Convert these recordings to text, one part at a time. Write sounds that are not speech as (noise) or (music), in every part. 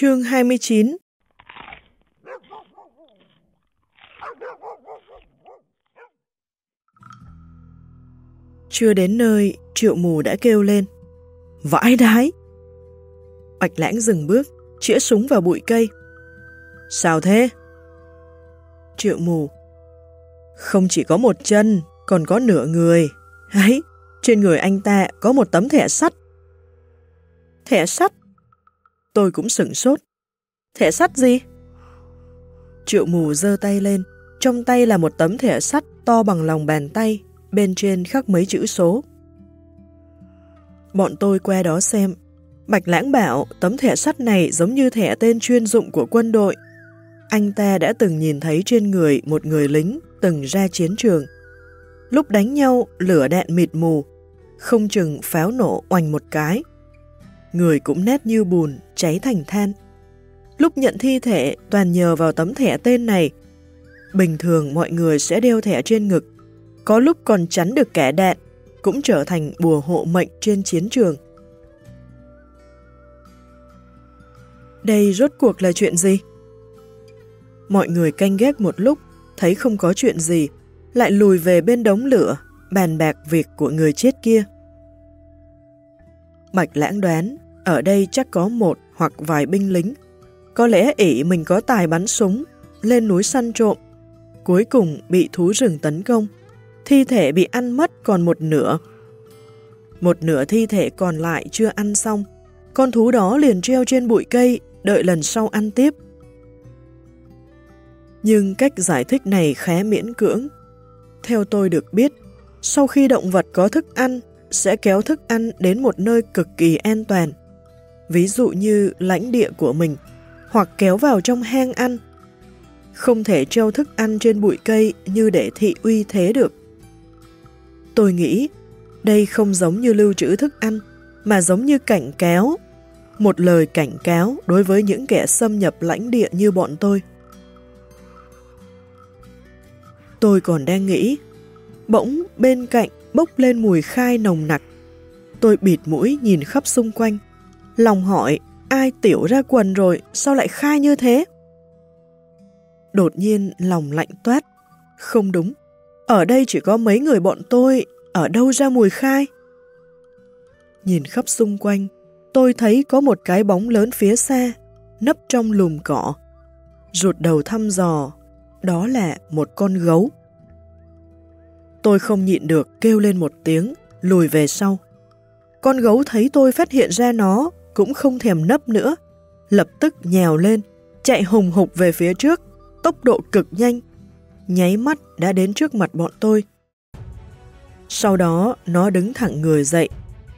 Chương 29 Chưa đến nơi, triệu mù đã kêu lên. Vãi đái! Bạch lãng dừng bước, chĩa súng vào bụi cây. Sao thế? Triệu mù. Không chỉ có một chân, còn có nửa người. Ấy, trên người anh ta có một tấm thẻ sắt. Thẻ sắt? Tôi cũng sửng sốt. Thẻ sắt gì? Triệu mù giơ tay lên, trong tay là một tấm thẻ sắt to bằng lòng bàn tay, bên trên khắc mấy chữ số. Bọn tôi qua đó xem. Bạch Lãng bảo tấm thẻ sắt này giống như thẻ tên chuyên dụng của quân đội. Anh ta đã từng nhìn thấy trên người một người lính từng ra chiến trường. Lúc đánh nhau, lửa đạn mịt mù, không chừng pháo nổ oanh một cái. Người cũng nét như bùn, cháy thành than. Lúc nhận thi thể toàn nhờ vào tấm thẻ tên này. Bình thường mọi người sẽ đeo thẻ trên ngực, có lúc còn chắn được kẻ đạn, cũng trở thành bùa hộ mệnh trên chiến trường. Đây rốt cuộc là chuyện gì? Mọi người canh ghét một lúc, thấy không có chuyện gì, lại lùi về bên đống lửa, bàn bạc việc của người chết kia mạch lãng đoán, ở đây chắc có một hoặc vài binh lính. Có lẽ ỷ mình có tài bắn súng, lên núi săn trộm, cuối cùng bị thú rừng tấn công. Thi thể bị ăn mất còn một nửa. Một nửa thi thể còn lại chưa ăn xong, con thú đó liền treo trên bụi cây, đợi lần sau ăn tiếp. Nhưng cách giải thích này khá miễn cưỡng. Theo tôi được biết, sau khi động vật có thức ăn, sẽ kéo thức ăn đến một nơi cực kỳ an toàn. Ví dụ như lãnh địa của mình, hoặc kéo vào trong hang ăn. Không thể treo thức ăn trên bụi cây như để thị uy thế được. Tôi nghĩ, đây không giống như lưu trữ thức ăn, mà giống như cảnh cáo. Một lời cảnh cáo đối với những kẻ xâm nhập lãnh địa như bọn tôi. Tôi còn đang nghĩ, bỗng bên cạnh bốc lên mùi khai nồng nặc. Tôi bịt mũi nhìn khắp xung quanh, lòng hỏi ai tiểu ra quần rồi, sao lại khai như thế? Đột nhiên lòng lạnh toát, không đúng, ở đây chỉ có mấy người bọn tôi, ở đâu ra mùi khai? Nhìn khắp xung quanh, tôi thấy có một cái bóng lớn phía xa, nấp trong lùm cỏ. Rụt đầu thăm dò, đó là một con gấu. Tôi không nhịn được kêu lên một tiếng, lùi về sau. Con gấu thấy tôi phát hiện ra nó, cũng không thèm nấp nữa, lập tức nhèo lên, chạy hùng hục về phía trước, tốc độ cực nhanh, nháy mắt đã đến trước mặt bọn tôi. Sau đó, nó đứng thẳng người dậy,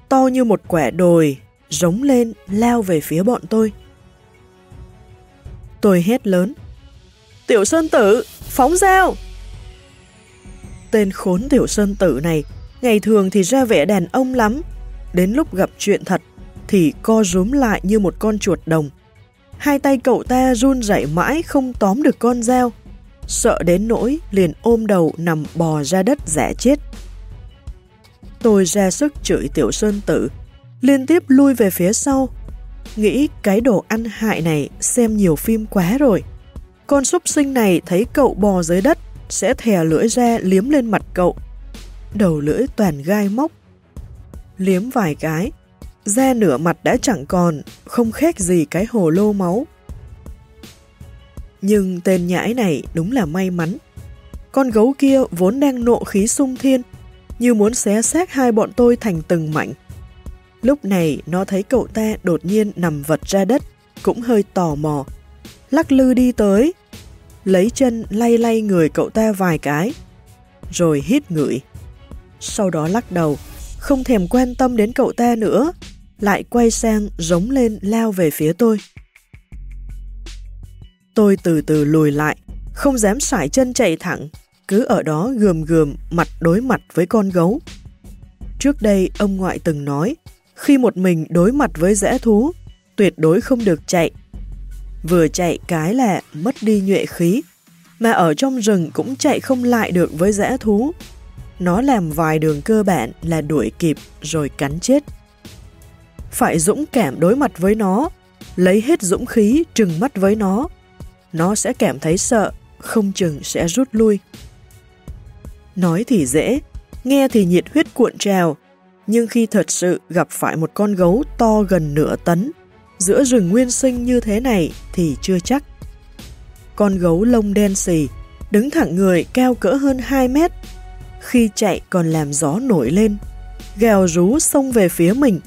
to như một quẻ đồi, rống lên, lao về phía bọn tôi. Tôi hét lớn. Tiểu Sơn Tử, phóng dao! Tên khốn Tiểu Sơn Tử này, ngày thường thì ra vẻ đàn ông lắm, đến lúc gặp chuyện thật thì co rúm lại như một con chuột đồng. Hai tay cậu ta run rẩy mãi không tóm được con dao, sợ đến nỗi liền ôm đầu nằm bò ra đất giả chết. Tôi ra sức chửi Tiểu Sơn Tử, liên tiếp lui về phía sau, nghĩ cái đồ ăn hại này xem nhiều phim quá rồi. Con súc sinh này thấy cậu bò dưới đất, sẽ thè lưỡi ra liếm lên mặt cậu. Đầu lưỡi toàn gai móc. Liếm vài cái, da nửa mặt đã chẳng còn, không khác gì cái hồ lô máu. Nhưng tên nhãi này đúng là may mắn. Con gấu kia vốn đang nộ khí sung thiên, như muốn xé xác hai bọn tôi thành từng mảnh. Lúc này nó thấy cậu ta đột nhiên nằm vật ra đất, cũng hơi tò mò. Lắc lư đi tới, lấy chân lay lay người cậu ta vài cái, rồi hít ngửi. Sau đó lắc đầu, không thèm quan tâm đến cậu ta nữa, lại quay sang giống lên lao về phía tôi. Tôi từ từ lùi lại, không dám sải chân chạy thẳng, cứ ở đó gườm gườm mặt đối mặt với con gấu. Trước đây ông ngoại từng nói, khi một mình đối mặt với dã thú, tuyệt đối không được chạy. Vừa chạy cái là mất đi nhuệ khí, mà ở trong rừng cũng chạy không lại được với dã thú. Nó làm vài đường cơ bản là đuổi kịp rồi cắn chết. Phải dũng cảm đối mặt với nó, lấy hết dũng khí trừng mắt với nó. Nó sẽ cảm thấy sợ, không chừng sẽ rút lui. Nói thì dễ, nghe thì nhiệt huyết cuộn trào, nhưng khi thật sự gặp phải một con gấu to gần nửa tấn, giữa rừng nguyên sinh như thế này thì chưa chắc. Con gấu lông đen xì, đứng thẳng người cao cỡ hơn 2 mét, khi chạy còn làm gió nổi lên, gào rú xông về phía mình.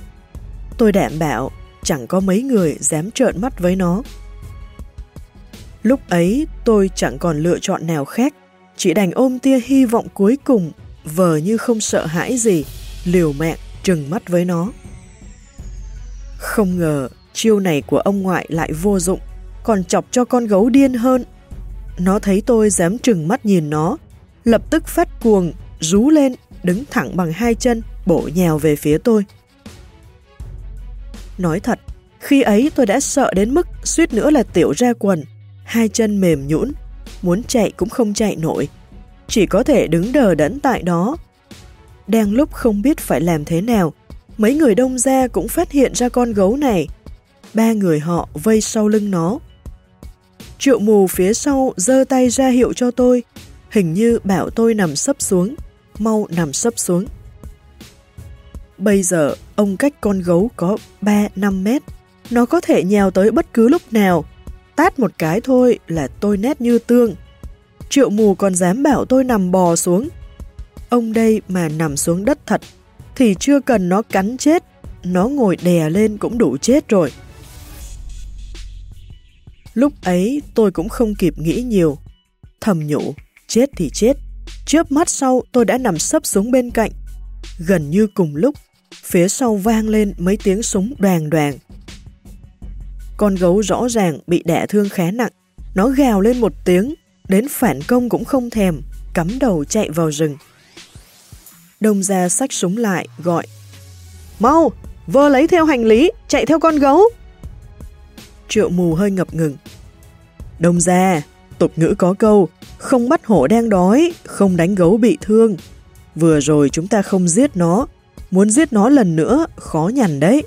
Tôi đảm bảo chẳng có mấy người dám trợn mắt với nó. Lúc ấy tôi chẳng còn lựa chọn nào khác, chỉ đành ôm tia hy vọng cuối cùng, vờ như không sợ hãi gì, liều mạng trừng mắt với nó. Không ngờ chiêu này của ông ngoại lại vô dụng, còn chọc cho con gấu điên hơn. Nó thấy tôi dám trừng mắt nhìn nó, lập tức phát cuồng, rú lên, đứng thẳng bằng hai chân, bổ nhào về phía tôi. Nói thật, khi ấy tôi đã sợ đến mức suýt nữa là tiểu ra quần, hai chân mềm nhũn, muốn chạy cũng không chạy nổi, chỉ có thể đứng đờ đẫn tại đó. Đang lúc không biết phải làm thế nào, mấy người đông ra cũng phát hiện ra con gấu này. Ba người họ vây sau lưng nó. Triệu mù phía sau giơ tay ra hiệu cho tôi, hình như bảo tôi nằm sấp xuống, mau nằm sấp xuống. Bây giờ, ông cách con gấu có 3-5 mét. Nó có thể nhào tới bất cứ lúc nào. Tát một cái thôi là tôi nét như tương. Triệu mù còn dám bảo tôi nằm bò xuống. Ông đây mà nằm xuống đất thật, thì chưa cần nó cắn chết. Nó ngồi đè lên cũng đủ chết rồi. Lúc ấy tôi cũng không kịp nghĩ nhiều. Thầm nhủ, chết thì chết. Chớp mắt sau tôi đã nằm sấp xuống bên cạnh. Gần như cùng lúc, phía sau vang lên mấy tiếng súng đoàn đoàn. Con gấu rõ ràng bị đẻ thương khá nặng. Nó gào lên một tiếng, đến phản công cũng không thèm, cắm đầu chạy vào rừng. Đông ra sách súng lại, gọi. Mau, vơ lấy theo hành lý, chạy theo con gấu. Triệu mù hơi ngập ngừng. Đông ra, tục ngữ có câu, không bắt hổ đang đói, không đánh gấu bị thương. Vừa rồi chúng ta không giết nó, muốn giết nó lần nữa, khó nhằn đấy.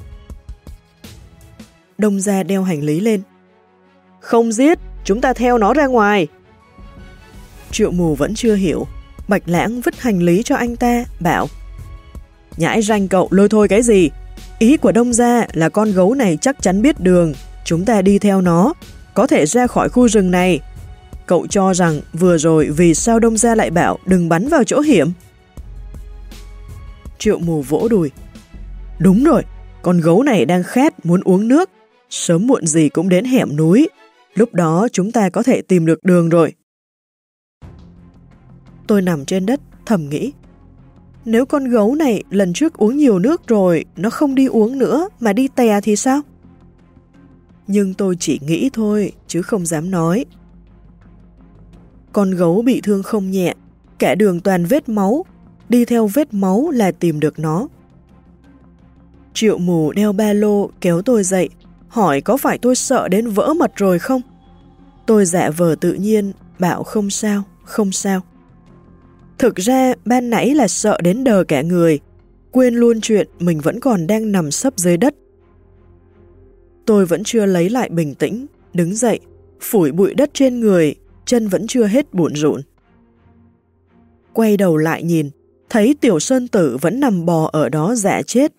Đông ra đeo hành lý lên. Không giết, chúng ta theo nó ra ngoài. Triệu mù vẫn chưa hiểu. Bạch lãng vứt hành lý cho anh ta, bảo Nhãi ranh cậu lôi thôi cái gì? Ý của đông gia là con gấu này chắc chắn biết đường, chúng ta đi theo nó, có thể ra khỏi khu rừng này. Cậu cho rằng vừa rồi vì sao đông gia lại bảo đừng bắn vào chỗ hiểm? Triệu mù vỗ đùi. Đúng rồi, con gấu này đang khát muốn uống nước, sớm muộn gì cũng đến hẻm núi, lúc đó chúng ta có thể tìm được đường rồi. Tôi nằm trên đất, thầm nghĩ. Nếu con gấu này lần trước uống nhiều nước rồi, nó không đi uống nữa mà đi tè thì sao? Nhưng tôi chỉ nghĩ thôi, chứ không dám nói. Con gấu bị thương không nhẹ, cả đường toàn vết máu, đi theo vết máu là tìm được nó. Triệu mù đeo ba lô kéo tôi dậy, hỏi có phải tôi sợ đến vỡ mật rồi không? Tôi dạ vờ tự nhiên, bảo không sao, không sao. Thực ra, ban nãy là sợ đến đờ cả người, quên luôn chuyện mình vẫn còn đang nằm sấp dưới đất. Tôi vẫn chưa lấy lại bình tĩnh, đứng dậy, phủi bụi đất trên người, chân vẫn chưa hết buồn rộn. Quay đầu lại nhìn, thấy tiểu sơn tử vẫn nằm bò ở đó dạ chết.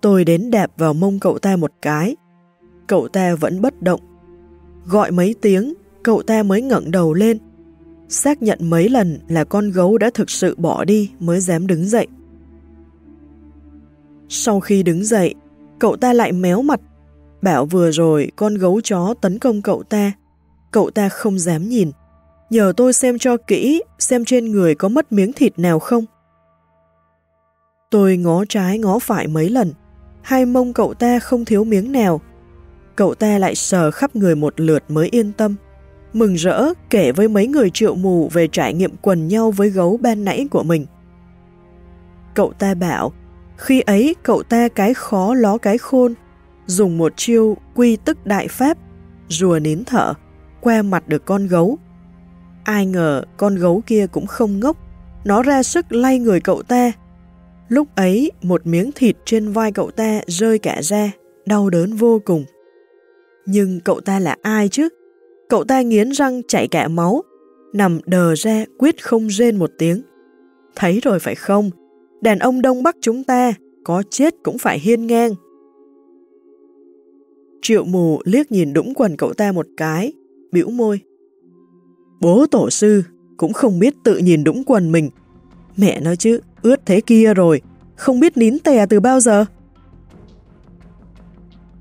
Tôi đến đạp vào mông cậu ta một cái. Cậu ta vẫn bất động. Gọi mấy tiếng, cậu ta mới ngẩng đầu lên, xác nhận mấy lần là con gấu đã thực sự bỏ đi mới dám đứng dậy. Sau khi đứng dậy, cậu ta lại méo mặt, bảo vừa rồi con gấu chó tấn công cậu ta. Cậu ta không dám nhìn, nhờ tôi xem cho kỹ xem trên người có mất miếng thịt nào không. Tôi ngó trái ngó phải mấy lần, hai mông cậu ta không thiếu miếng nào. Cậu ta lại sờ khắp người một lượt mới yên tâm mừng rỡ kể với mấy người triệu mù về trải nghiệm quần nhau với gấu ban nãy của mình. Cậu ta bảo, khi ấy cậu ta cái khó ló cái khôn, dùng một chiêu quy tức đại pháp, rùa nín thở, que mặt được con gấu. Ai ngờ con gấu kia cũng không ngốc, nó ra sức lay người cậu ta. Lúc ấy, một miếng thịt trên vai cậu ta rơi cả ra, đau đớn vô cùng. Nhưng cậu ta là ai chứ? Cậu ta nghiến răng chảy cả máu, nằm đờ ra quyết không rên một tiếng. Thấy rồi phải không? Đàn ông Đông Bắc chúng ta, có chết cũng phải hiên ngang. Triệu mù liếc nhìn đũng quần cậu ta một cái, bĩu môi. Bố tổ sư cũng không biết tự nhìn đũng quần mình. Mẹ nói chứ, ướt thế kia rồi, không biết nín tè từ bao giờ.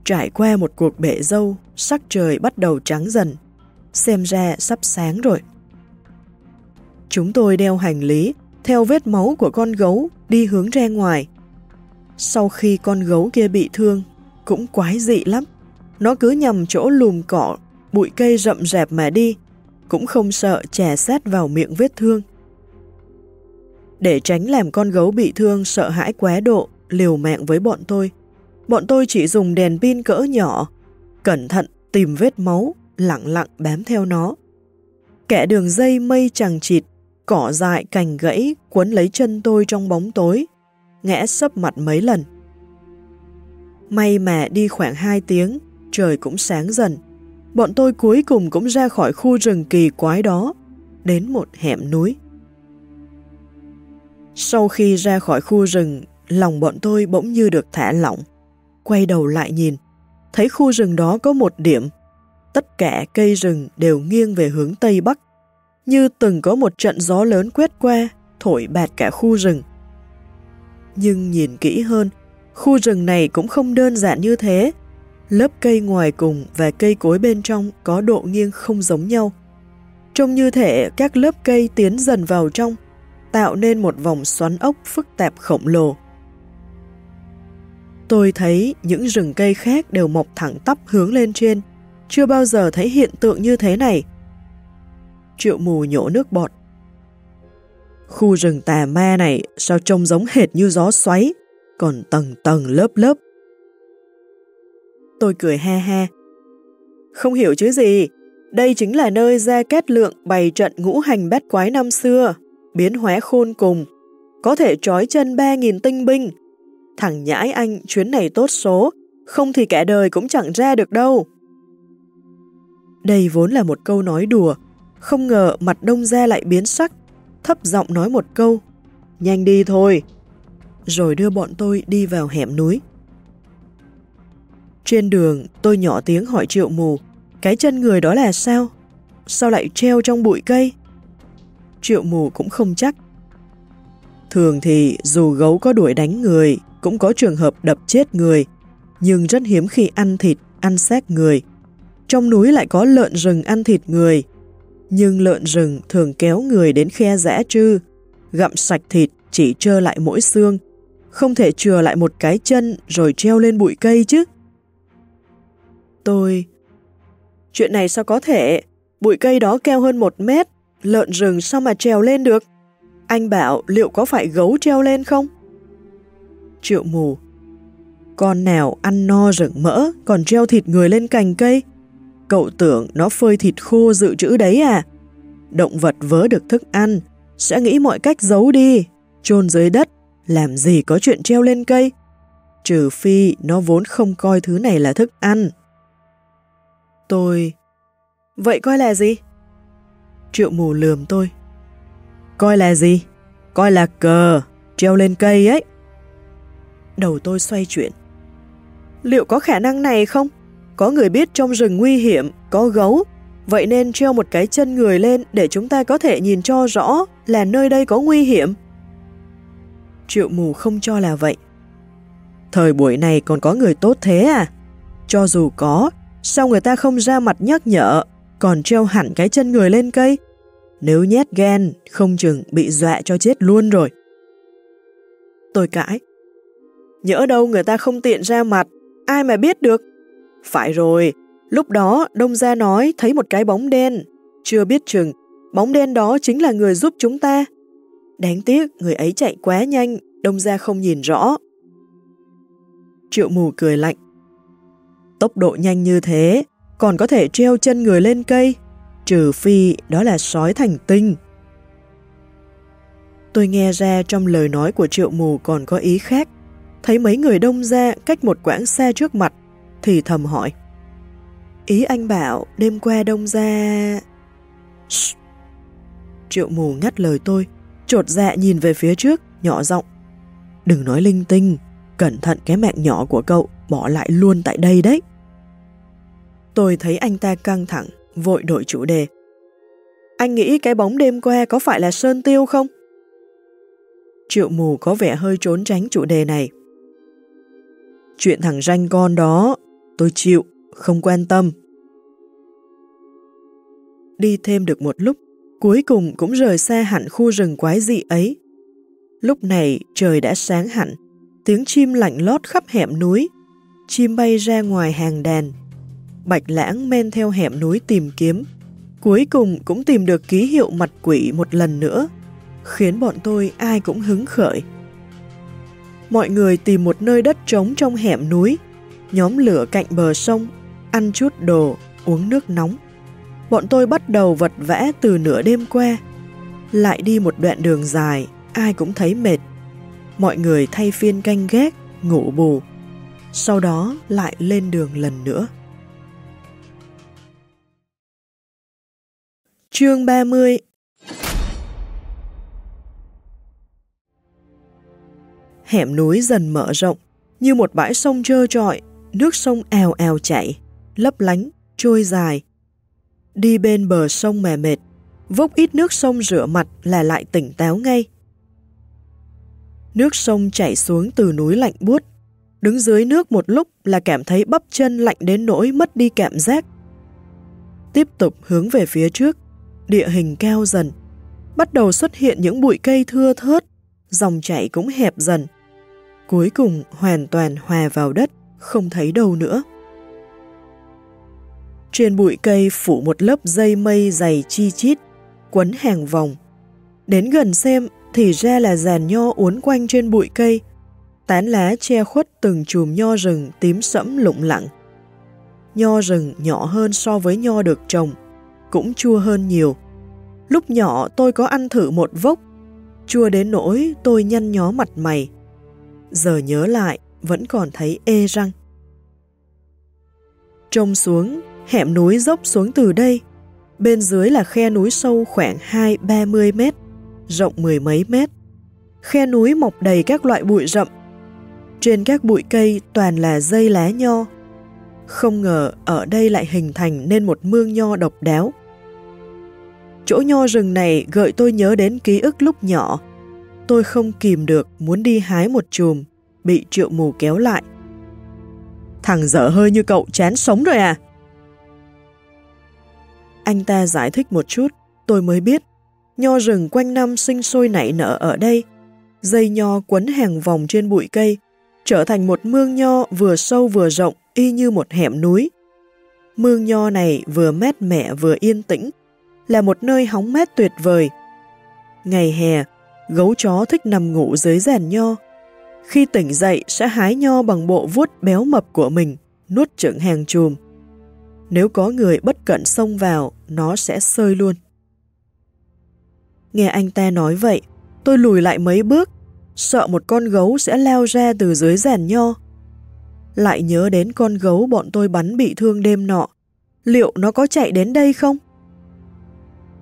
Trải qua một cuộc bể dâu, sắc trời bắt đầu trắng dần. Xem ra sắp sáng rồi. Chúng tôi đeo hành lý, theo vết máu của con gấu, đi hướng ra ngoài. Sau khi con gấu kia bị thương, cũng quái dị lắm. Nó cứ nhầm chỗ lùm cỏ, bụi cây rậm rạp mà đi, cũng không sợ chè sát vào miệng vết thương. Để tránh làm con gấu bị thương sợ hãi quá độ, liều mạng với bọn tôi, bọn tôi chỉ dùng đèn pin cỡ nhỏ, cẩn thận tìm vết máu, lặng lặng bám theo nó. Kẻ đường dây mây chẳng chịt, cỏ dại cành gãy cuốn lấy chân tôi trong bóng tối, ngã sấp mặt mấy lần. May mà đi khoảng 2 tiếng, trời cũng sáng dần. Bọn tôi cuối cùng cũng ra khỏi khu rừng kỳ quái đó, đến một hẻm núi. Sau khi ra khỏi khu rừng, lòng bọn tôi bỗng như được thả lỏng. Quay đầu lại nhìn, thấy khu rừng đó có một điểm. Tất cả cây rừng đều nghiêng về hướng Tây Bắc, như từng có một trận gió lớn quét qua, thổi bạt cả khu rừng. Nhưng nhìn kỹ hơn, khu rừng này cũng không đơn giản như thế. Lớp cây ngoài cùng và cây cối bên trong có độ nghiêng không giống nhau. Trông như thể các lớp cây tiến dần vào trong, tạo nên một vòng xoắn ốc phức tạp khổng lồ. Tôi thấy những rừng cây khác đều mọc thẳng tắp hướng lên trên, chưa bao giờ thấy hiện tượng như thế này. Triệu mù nhổ nước bọt. Khu rừng tà ma này sao trông giống hệt như gió xoáy, còn tầng tầng lớp lớp. Tôi cười ha ha. Không hiểu chứ gì, đây chính là nơi Gia Cát Lượng bày trận ngũ hành bát quái năm xưa biến hóa khôn cùng, có thể trói chân 3.000 tinh binh. Thằng nhãi anh chuyến này tốt số, không thì cả đời cũng chẳng ra được đâu. Đây vốn là một câu nói đùa, không ngờ mặt đông ra lại biến sắc, thấp giọng nói một câu, nhanh đi thôi, rồi đưa bọn tôi đi vào hẻm núi. Trên đường, tôi nhỏ tiếng hỏi triệu mù, cái chân người đó là sao? Sao lại treo trong bụi cây? triệu mù cũng không chắc. Thường thì dù gấu có đuổi đánh người, cũng có trường hợp đập chết người, nhưng rất hiếm khi ăn thịt, ăn xác người. Trong núi lại có lợn rừng ăn thịt người, nhưng lợn rừng thường kéo người đến khe rẽ trư, gặm sạch thịt chỉ trơ lại mỗi xương, không thể chừa lại một cái chân rồi treo lên bụi cây chứ. Tôi... Chuyện này sao có thể? Bụi cây đó keo hơn một mét, lợn rừng sao mà trèo lên được? Anh bảo liệu có phải gấu treo lên không? Triệu mù Con nào ăn no rừng mỡ còn treo thịt người lên cành cây? Cậu tưởng nó phơi thịt khô dự trữ đấy à? Động vật vớ được thức ăn, sẽ nghĩ mọi cách giấu đi, chôn dưới đất, làm gì có chuyện treo lên cây? Trừ phi nó vốn không coi thứ này là thức ăn. Tôi... Vậy coi là gì? Triệu mù lườm tôi. Coi là gì? Coi là cờ, treo lên cây ấy. Đầu tôi xoay chuyển. Liệu có khả năng này không? Có người biết trong rừng nguy hiểm, có gấu, vậy nên treo một cái chân người lên để chúng ta có thể nhìn cho rõ là nơi đây có nguy hiểm. Triệu mù không cho là vậy. Thời buổi này còn có người tốt thế à? Cho dù có, sao người ta không ra mặt nhắc nhở, còn treo hẳn cái chân người lên cây? Nếu nhét ghen, không chừng bị dọa cho chết luôn rồi. Tôi cãi. Nhỡ đâu người ta không tiện ra mặt, ai mà biết được. Phải rồi, lúc đó Đông Gia nói thấy một cái bóng đen. Chưa biết chừng, bóng đen đó chính là người giúp chúng ta. Đáng tiếc người ấy chạy quá nhanh, Đông Gia không nhìn rõ. Triệu mù cười lạnh. Tốc độ nhanh như thế, còn có thể treo chân người lên cây, trừ phi đó là sói thành tinh. Tôi nghe ra trong lời nói của triệu mù còn có ý khác, thấy mấy người đông ra cách một quãng xa trước mặt, thì thầm hỏi. Ý anh bảo đêm qua đông ra... Shh. Triệu mù ngắt lời tôi, trột dạ nhìn về phía trước, nhỏ giọng. Đừng nói linh tinh, cẩn thận cái mạng nhỏ của cậu bỏ lại luôn tại đây đấy. Tôi thấy anh ta căng thẳng, vội đổi chủ đề. Anh nghĩ cái bóng đêm qua có phải là Sơn Tiêu không? Triệu mù có vẻ hơi trốn tránh chủ đề này. Chuyện thằng ranh con đó, tôi chịu, không quan tâm. Đi thêm được một lúc, cuối cùng cũng rời xa hẳn khu rừng quái dị ấy. Lúc này trời đã sáng hẳn, tiếng chim lạnh lót khắp hẻm núi, chim bay ra ngoài hàng đàn. Bạch lãng men theo hẻm núi tìm kiếm, cuối cùng cũng tìm được ký hiệu mặt quỷ một lần nữa, khiến bọn tôi ai cũng hứng khởi. Mọi người tìm một nơi đất trống trong hẻm núi, nhóm lửa cạnh bờ sông, ăn chút đồ, uống nước nóng. Bọn tôi bắt đầu vật vẽ từ nửa đêm qua. Lại đi một đoạn đường dài, ai cũng thấy mệt. Mọi người thay phiên canh gác, ngủ bù. Sau đó lại lên đường lần nữa. Chương 30 Hẻm núi dần mở rộng, như một bãi sông trơ trọi, nước sông ào ào chảy, lấp lánh, trôi dài. Đi bên bờ sông mè mệt, vốc ít nước sông rửa mặt là lại tỉnh táo ngay. Nước sông chảy xuống từ núi lạnh buốt, đứng dưới nước một lúc là cảm thấy bắp chân lạnh đến nỗi mất đi cảm giác. Tiếp tục hướng về phía trước, địa hình cao dần, bắt đầu xuất hiện những bụi cây thưa thớt, dòng chảy cũng hẹp dần. Cuối cùng hoàn toàn hòa vào đất, không thấy đâu nữa. Trên bụi cây phủ một lớp dây mây dày chi chít, quấn hàng vòng. Đến gần xem thì ra là giàn nho uốn quanh trên bụi cây, tán lá che khuất từng chùm nho rừng tím sẫm lụng lặng. Nho rừng nhỏ hơn so với nho được trồng, cũng chua hơn nhiều. Lúc nhỏ tôi có ăn thử một vốc, chua đến nỗi tôi nhăn nhó mặt mày. Giờ nhớ lại, vẫn còn thấy ê răng. Trông xuống, hẻm núi dốc xuống từ đây. Bên dưới là khe núi sâu khoảng 2-30 mét, rộng mười mấy mét. Khe núi mọc đầy các loại bụi rậm. Trên các bụi cây toàn là dây lá nho. Không ngờ ở đây lại hình thành nên một mương nho độc đáo. Chỗ nho rừng này gợi tôi nhớ đến ký ức lúc nhỏ. Tôi không kìm được muốn đi hái một chùm, bị triệu mù kéo lại. Thằng dở hơi như cậu chán sống rồi à? Anh ta giải thích một chút, tôi mới biết. Nho rừng quanh năm sinh sôi nảy nở ở đây. Dây nho quấn hàng vòng trên bụi cây, trở thành một mương nho vừa sâu vừa rộng y như một hẻm núi. Mương nho này vừa mát mẻ vừa yên tĩnh, là một nơi hóng mát tuyệt vời. Ngày hè, gấu chó thích nằm ngủ dưới giàn nho. Khi tỉnh dậy sẽ hái nho bằng bộ vuốt béo mập của mình, nuốt trưởng hàng chùm. Nếu có người bất cẩn xông vào, nó sẽ sơi luôn. Nghe anh ta nói vậy, tôi lùi lại mấy bước, sợ một con gấu sẽ leo ra từ dưới rèn nho. Lại nhớ đến con gấu bọn tôi bắn bị thương đêm nọ, liệu nó có chạy đến đây không?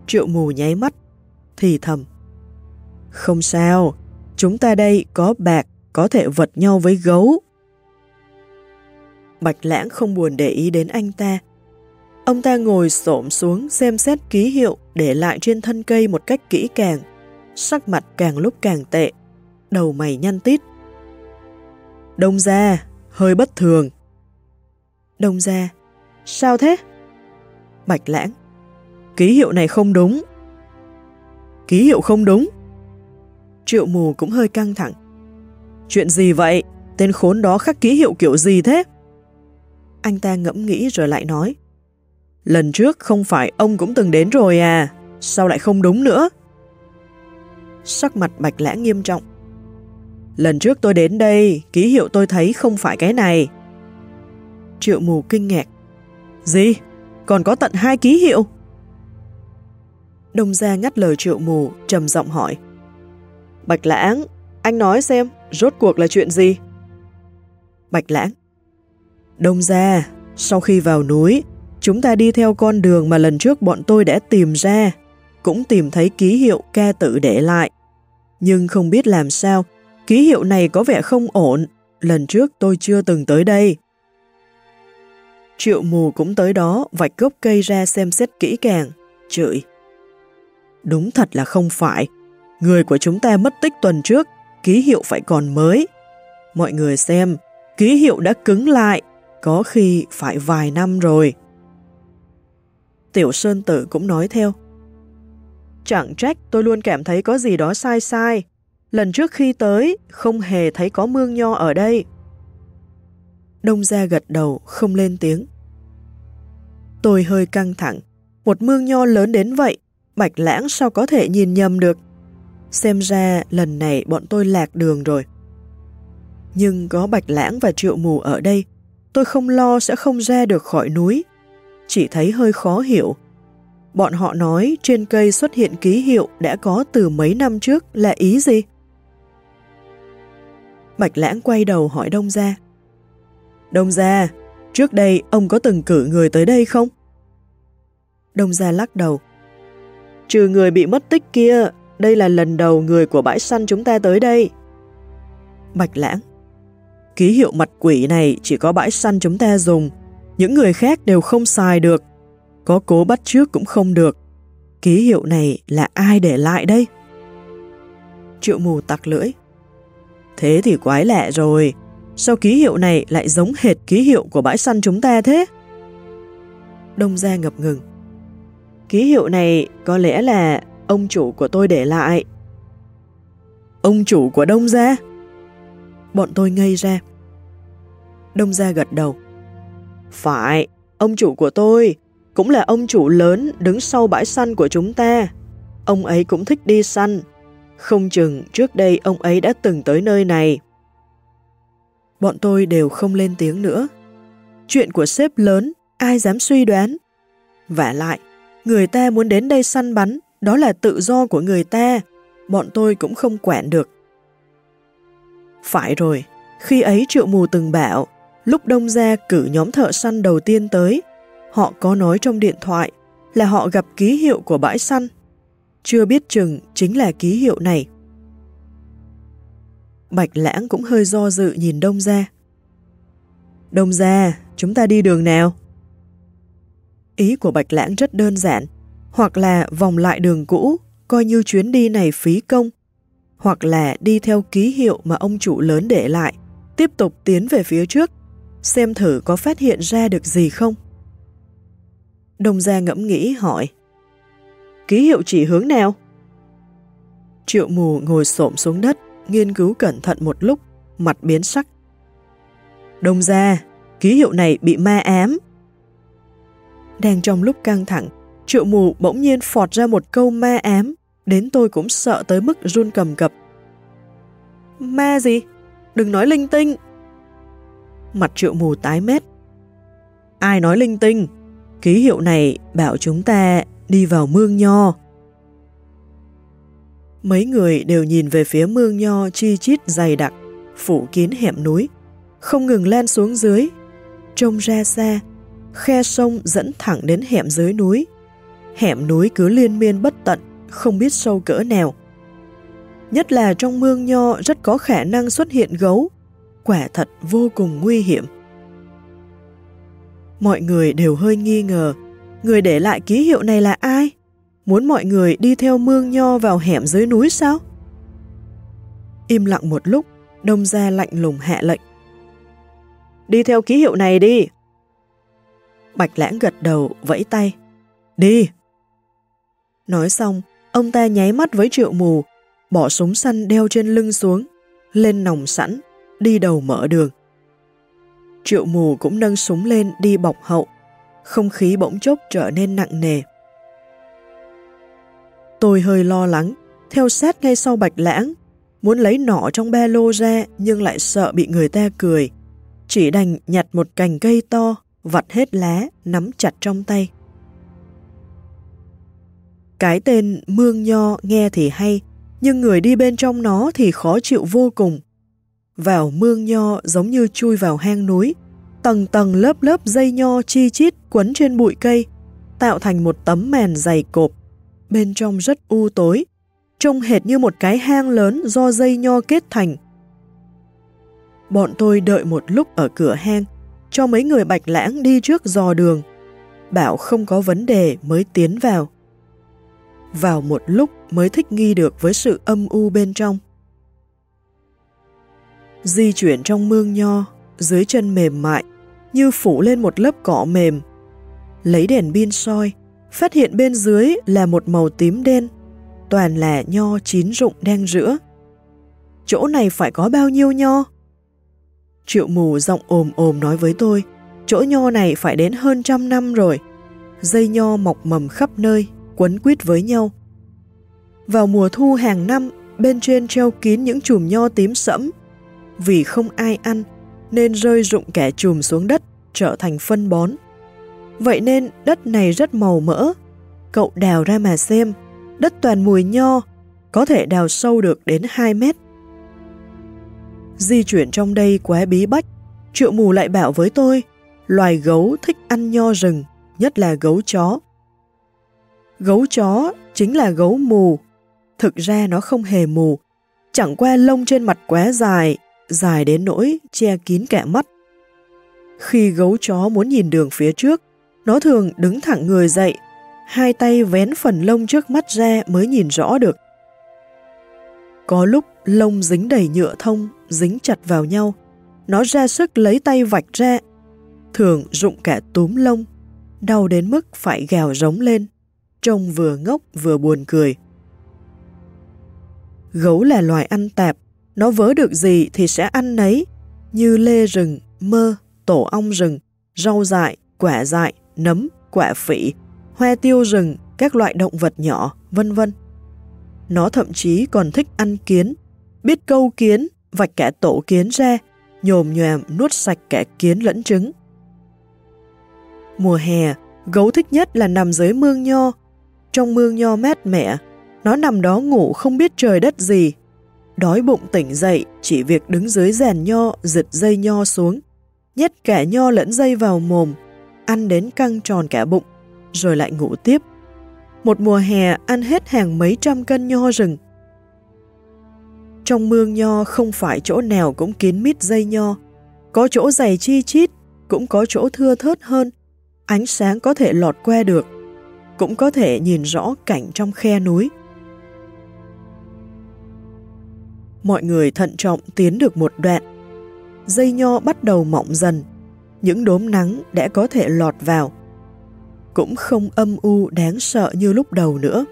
Triệu mù nháy mắt, thì thầm. Không sao, chúng ta đây có bạc, có thể vật nhau với gấu. Bạch lãng không buồn để ý đến anh ta. Ông ta ngồi xổm xuống xem xét ký hiệu để lại trên thân cây một cách kỹ càng, sắc mặt càng lúc càng tệ, đầu mày nhăn tít. Đông ra, hơi bất thường. Đông ra, sao thế? Bạch lãng, ký hiệu này không đúng. Ký hiệu không đúng? Triệu mù cũng hơi căng thẳng. Chuyện gì vậy? Tên khốn đó khắc ký hiệu kiểu gì thế? Anh ta ngẫm nghĩ rồi lại nói. Lần trước không phải ông cũng từng đến rồi à? Sao lại không đúng nữa? Sắc mặt bạch lãng nghiêm trọng. Lần trước tôi đến đây, ký hiệu tôi thấy không phải cái này. Triệu mù kinh ngạc. Gì? Còn có tận hai ký hiệu? Đông gia ngắt lời triệu mù, trầm giọng hỏi. Bạch lãng, anh nói xem, rốt cuộc là chuyện gì? Bạch lãng. Đông gia, sau khi vào núi, Chúng ta đi theo con đường mà lần trước bọn tôi đã tìm ra, cũng tìm thấy ký hiệu ca tự để lại. Nhưng không biết làm sao, ký hiệu này có vẻ không ổn, lần trước tôi chưa từng tới đây. Triệu mù cũng tới đó, vạch gốc cây ra xem xét kỹ càng, chửi. Đúng thật là không phải, người của chúng ta mất tích tuần trước, ký hiệu phải còn mới. Mọi người xem, ký hiệu đã cứng lại, có khi phải vài năm rồi. Tiểu Sơn Tử cũng nói theo. Chẳng trách tôi luôn cảm thấy có gì đó sai sai. Lần trước khi tới, không hề thấy có mương nho ở đây. Đông gia gật đầu, không lên tiếng. Tôi hơi căng thẳng. Một mương nho lớn đến vậy, Bạch Lãng sao có thể nhìn nhầm được. Xem ra lần này bọn tôi lạc đường rồi. Nhưng có Bạch Lãng và Triệu Mù ở đây, tôi không lo sẽ không ra được khỏi núi. Chỉ thấy hơi khó hiểu. Bọn họ nói trên cây xuất hiện ký hiệu đã có từ mấy năm trước là ý gì? Bạch Lãng quay đầu hỏi Đông Gia. Đông Gia, trước đây ông có từng cử người tới đây không? Đông Gia lắc đầu. Trừ người bị mất tích kia, đây là lần đầu người của bãi săn chúng ta tới đây. Bạch Lãng Ký hiệu mặt quỷ này chỉ có bãi săn chúng ta dùng, những người khác đều không xài được. Có cố bắt trước cũng không được. Ký hiệu này là ai để lại đây? Triệu mù tặc lưỡi. Thế thì quái lạ rồi, sao ký hiệu này lại giống hệt ký hiệu của bãi săn chúng ta thế? Đông gia ngập ngừng. Ký hiệu này có lẽ là ông chủ của tôi để lại. Ông chủ của Đông gia? Bọn tôi ngây ra. Đông gia gật đầu. Phải, ông chủ của tôi, cũng là ông chủ lớn đứng sau bãi săn của chúng ta. Ông ấy cũng thích đi săn. Không chừng trước đây ông ấy đã từng tới nơi này. Bọn tôi đều không lên tiếng nữa. Chuyện của sếp lớn, ai dám suy đoán. Và lại, người ta muốn đến đây săn bắn, đó là tự do của người ta. Bọn tôi cũng không quản được. Phải rồi, khi ấy triệu mù từng bảo, lúc đông ra cử nhóm thợ săn đầu tiên tới, họ có nói trong điện thoại là họ gặp ký hiệu của bãi săn. Chưa biết chừng chính là ký hiệu này. Bạch lãng cũng hơi do dự nhìn đông gia. Đông gia, chúng ta đi đường nào? Ý của Bạch lãng rất đơn giản, hoặc là vòng lại đường cũ, coi như chuyến đi này phí công, hoặc là đi theo ký hiệu mà ông chủ lớn để lại, tiếp tục tiến về phía trước, xem thử có phát hiện ra được gì không. Đông gia ngẫm nghĩ hỏi, ký hiệu chỉ hướng nào? Triệu mù ngồi xổm xuống đất, nghiên cứu cẩn thận một lúc, mặt biến sắc. Đông gia, ký hiệu này bị ma ám. Đang trong lúc căng thẳng, triệu mù bỗng nhiên phọt ra một câu ma ám, đến tôi cũng sợ tới mức run cầm cập. Ma gì? Đừng nói linh tinh. Mặt triệu mù tái mét. Ai nói linh tinh? Ký hiệu này bảo chúng ta đi vào mương nho. Mấy người đều nhìn về phía mương nho chi chít dày đặc, phủ kín hẻm núi, không ngừng len xuống dưới. Trông ra xa, khe sông dẫn thẳng đến hẻm dưới núi. Hẻm núi cứ liên miên bất tận, không biết sâu cỡ nào. Nhất là trong mương nho rất có khả năng xuất hiện gấu, quả thật vô cùng nguy hiểm. Mọi người đều hơi nghi ngờ, người để lại ký hiệu này là ai? Muốn mọi người đi theo mương nho vào hẻm dưới núi sao? Im lặng một lúc, đông ra lạnh lùng hạ lệnh. Đi theo ký hiệu này đi. Bạch lãng gật đầu, vẫy tay. Đi! Nói xong, ông ta nháy mắt với triệu mù, bỏ súng săn đeo trên lưng xuống, lên nòng sẵn, đi đầu mở đường. Triệu mù cũng nâng súng lên đi bọc hậu, không khí bỗng chốc trở nên nặng nề. Tôi hơi lo lắng, theo sát ngay sau bạch lãng, muốn lấy nỏ trong ba lô ra nhưng lại sợ bị người ta cười. Chỉ đành nhặt một cành cây to, vặt hết lá, nắm chặt trong tay. Cái tên Mương Nho nghe thì hay, nhưng người đi bên trong nó thì khó chịu vô cùng. Vào Mương Nho giống như chui vào hang núi, tầng tầng lớp lớp dây nho chi chít quấn trên bụi cây, tạo thành một tấm màn dày cộp. Bên trong rất u tối, trông hệt như một cái hang lớn do dây nho kết thành. Bọn tôi đợi một lúc ở cửa hang, cho mấy người bạch lãng đi trước dò đường. Bảo không có vấn đề mới tiến vào. Vào một lúc mới thích nghi được với sự âm u bên trong. Di chuyển trong mương nho, dưới chân mềm mại, như phủ lên một lớp cỏ mềm. Lấy đèn pin soi, phát hiện bên dưới là một màu tím đen, toàn là nho chín rụng đang rữa. Chỗ này phải có bao nhiêu nho? Triệu mù giọng ồm ồm nói với tôi, chỗ nho này phải đến hơn trăm năm rồi. Dây nho mọc mầm khắp nơi, quấn quýt với nhau. Vào mùa thu hàng năm, bên trên treo kín những chùm nho tím sẫm. Vì không ai ăn, nên rơi rụng kẻ chùm xuống đất, trở thành phân bón. Vậy nên đất này rất màu mỡ. Cậu đào ra mà xem, đất toàn mùi nho, có thể đào sâu được đến 2 mét. Di chuyển trong đây quá bí bách, triệu mù lại bảo với tôi, loài gấu thích ăn nho rừng, nhất là gấu chó. Gấu chó chính là gấu mù, thực ra nó không hề mù, chẳng qua lông trên mặt quá dài, dài đến nỗi che kín kẻ mắt. Khi gấu chó muốn nhìn đường phía trước, nó thường đứng thẳng người dậy, hai tay vén phần lông trước mắt ra mới nhìn rõ được. Có lúc lông dính đầy nhựa thông, dính chặt vào nhau, nó ra sức lấy tay vạch ra, thường rụng cả túm lông, đau đến mức phải gào rống lên, trông vừa ngốc vừa buồn cười. Gấu là loài ăn tạp, nó vớ được gì thì sẽ ăn nấy, như lê rừng, mơ, tổ ong rừng, rau dại, quả dại, nấm, quả phỉ, hoa tiêu rừng, các loại động vật nhỏ, vân vân. Nó thậm chí còn thích ăn kiến, biết câu kiến, vạch cả tổ kiến ra, nhồm nhòm nuốt sạch cả kiến lẫn trứng. Mùa hè, gấu thích nhất là nằm dưới mương nho. Trong mương nho mát mẻ, nó nằm đó ngủ không biết trời đất gì. Đói bụng tỉnh dậy, chỉ việc đứng dưới rèn nho, giật dây nho xuống, nhét cả nho lẫn dây vào mồm, ăn đến căng tròn cả bụng, rồi lại ngủ tiếp. Một mùa hè ăn hết hàng mấy trăm cân nho rừng. Trong mương nho không phải chỗ nào cũng kín mít dây nho, có chỗ dày chi chít, cũng có chỗ thưa thớt hơn, ánh sáng có thể lọt qua được, cũng có thể nhìn rõ cảnh trong khe núi. Mọi người thận trọng tiến được một đoạn. Dây nho bắt đầu mọng dần, những đốm nắng đã có thể lọt vào. Cũng không âm u đáng sợ như lúc đầu nữa.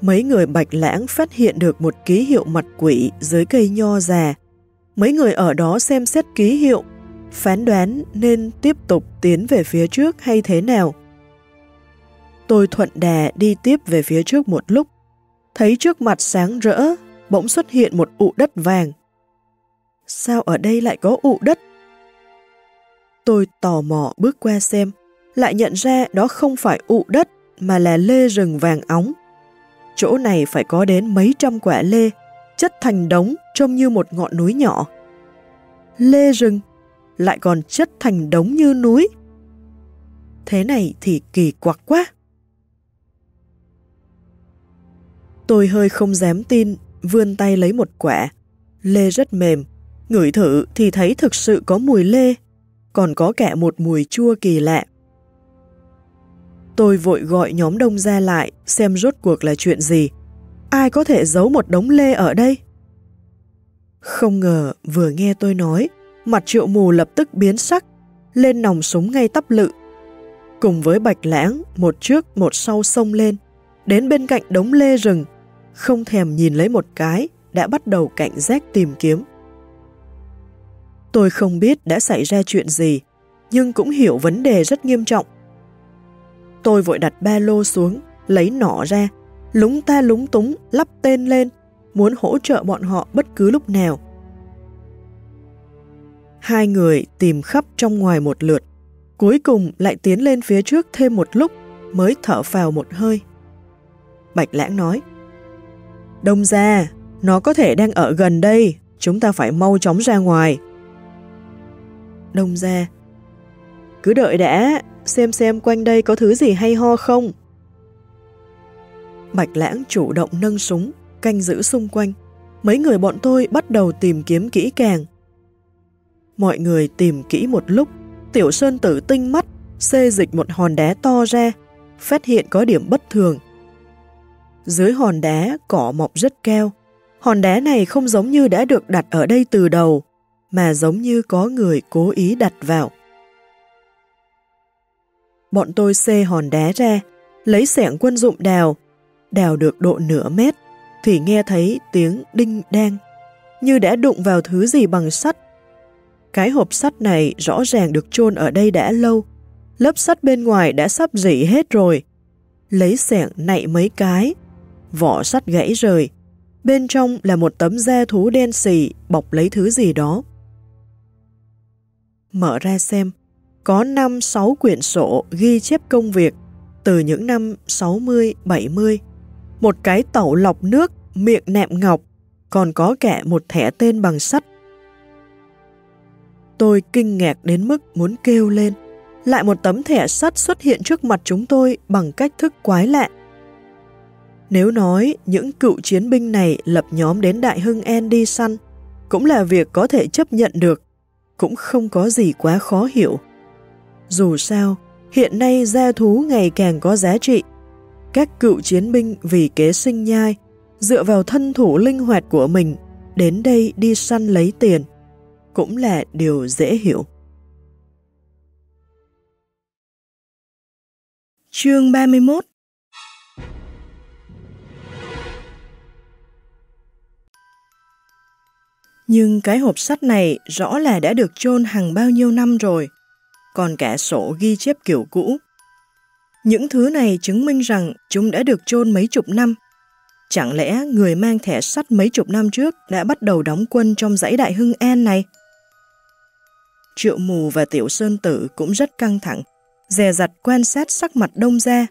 Mấy người bạch lãng phát hiện được một ký hiệu mặt quỷ dưới cây nho già. Mấy người ở đó xem xét ký hiệu, phán đoán nên tiếp tục tiến về phía trước hay thế nào. Tôi thuận đà đi tiếp về phía trước một lúc, thấy trước mặt sáng rỡ, bỗng xuất hiện một ụ đất vàng. Sao ở đây lại có ụ đất? Tôi tò mò bước qua xem, lại nhận ra đó không phải ụ đất mà là lê rừng vàng óng. Chỗ này phải có đến mấy trăm quả lê, chất thành đống trông như một ngọn núi nhỏ. Lê rừng, lại còn chất thành đống như núi. Thế này thì kỳ quặc quá. Tôi hơi không dám tin, vươn tay lấy một quả. Lê rất mềm, ngửi thử thì thấy thực sự có mùi lê, còn có cả một mùi chua kỳ lạ. Tôi vội gọi nhóm đông ra lại xem rốt cuộc là chuyện gì. Ai có thể giấu một đống lê ở đây? Không ngờ vừa nghe tôi nói, mặt triệu mù lập tức biến sắc, lên nòng súng ngay tắp lự. Cùng với bạch lãng, một trước một sau sông lên, đến bên cạnh đống lê rừng, không thèm nhìn lấy một cái, đã bắt đầu cảnh giác tìm kiếm. Tôi không biết đã xảy ra chuyện gì, nhưng cũng hiểu vấn đề rất nghiêm trọng. Tôi vội đặt ba lô xuống, lấy nỏ ra, lúng ta lúng túng, lắp tên lên, muốn hỗ trợ bọn họ bất cứ lúc nào. Hai người tìm khắp trong ngoài một lượt, cuối cùng lại tiến lên phía trước thêm một lúc mới thở phào một hơi. Bạch Lãng nói, Đông ra, nó có thể đang ở gần đây, chúng ta phải mau chóng ra ngoài. đông ra. Cứ đợi đã, xem xem quanh đây có thứ gì hay ho không. Bạch lãng chủ động nâng súng, canh giữ xung quanh. Mấy người bọn tôi bắt đầu tìm kiếm kỹ càng. Mọi người tìm kỹ một lúc, Tiểu Sơn tử tinh mắt, xê dịch một hòn đá to ra, phát hiện có điểm bất thường. Dưới hòn đá, cỏ mọc rất keo Hòn đá này không giống như đã được đặt ở đây từ đầu, mà giống như có người cố ý đặt vào. Bọn tôi xê hòn đá ra, lấy sẻng quân dụng đào, đào được độ nửa mét, thì nghe thấy tiếng đinh đen như đã đụng vào thứ gì bằng sắt. Cái hộp sắt này rõ ràng được chôn ở đây đã lâu, lớp sắt bên ngoài đã sắp rỉ hết rồi. Lấy sẻng nạy mấy cái, vỏ sắt gãy rời, bên trong là một tấm da thú đen xì bọc lấy thứ gì đó. Mở ra xem, có 5-6 quyển sổ ghi chép công việc từ những năm 60-70, một cái tẩu lọc nước miệng nẹm ngọc, còn có cả một thẻ tên bằng sắt. Tôi kinh ngạc đến mức muốn kêu lên. Lại một tấm thẻ sắt xuất hiện trước mặt chúng tôi bằng cách thức quái lạ. Nếu nói những cựu chiến binh này lập nhóm đến Đại Hưng En đi săn, cũng là việc có thể chấp nhận được, cũng không có gì quá khó hiểu. Dù sao, hiện nay gia thú ngày càng có giá trị. Các cựu chiến binh vì kế sinh nhai, dựa vào thân thủ linh hoạt của mình, đến đây đi săn lấy tiền, cũng là điều dễ hiểu. Chương 31 Nhưng cái hộp sắt này rõ là đã được chôn hàng bao nhiêu năm rồi, còn cả sổ ghi chép kiểu cũ. Những thứ này chứng minh rằng chúng đã được chôn mấy chục năm. Chẳng lẽ người mang thẻ sắt mấy chục năm trước đã bắt đầu đóng quân trong dãy đại hưng an này? Triệu mù và tiểu sơn tử cũng rất căng thẳng, dè dặt quan sát sắc mặt đông gia.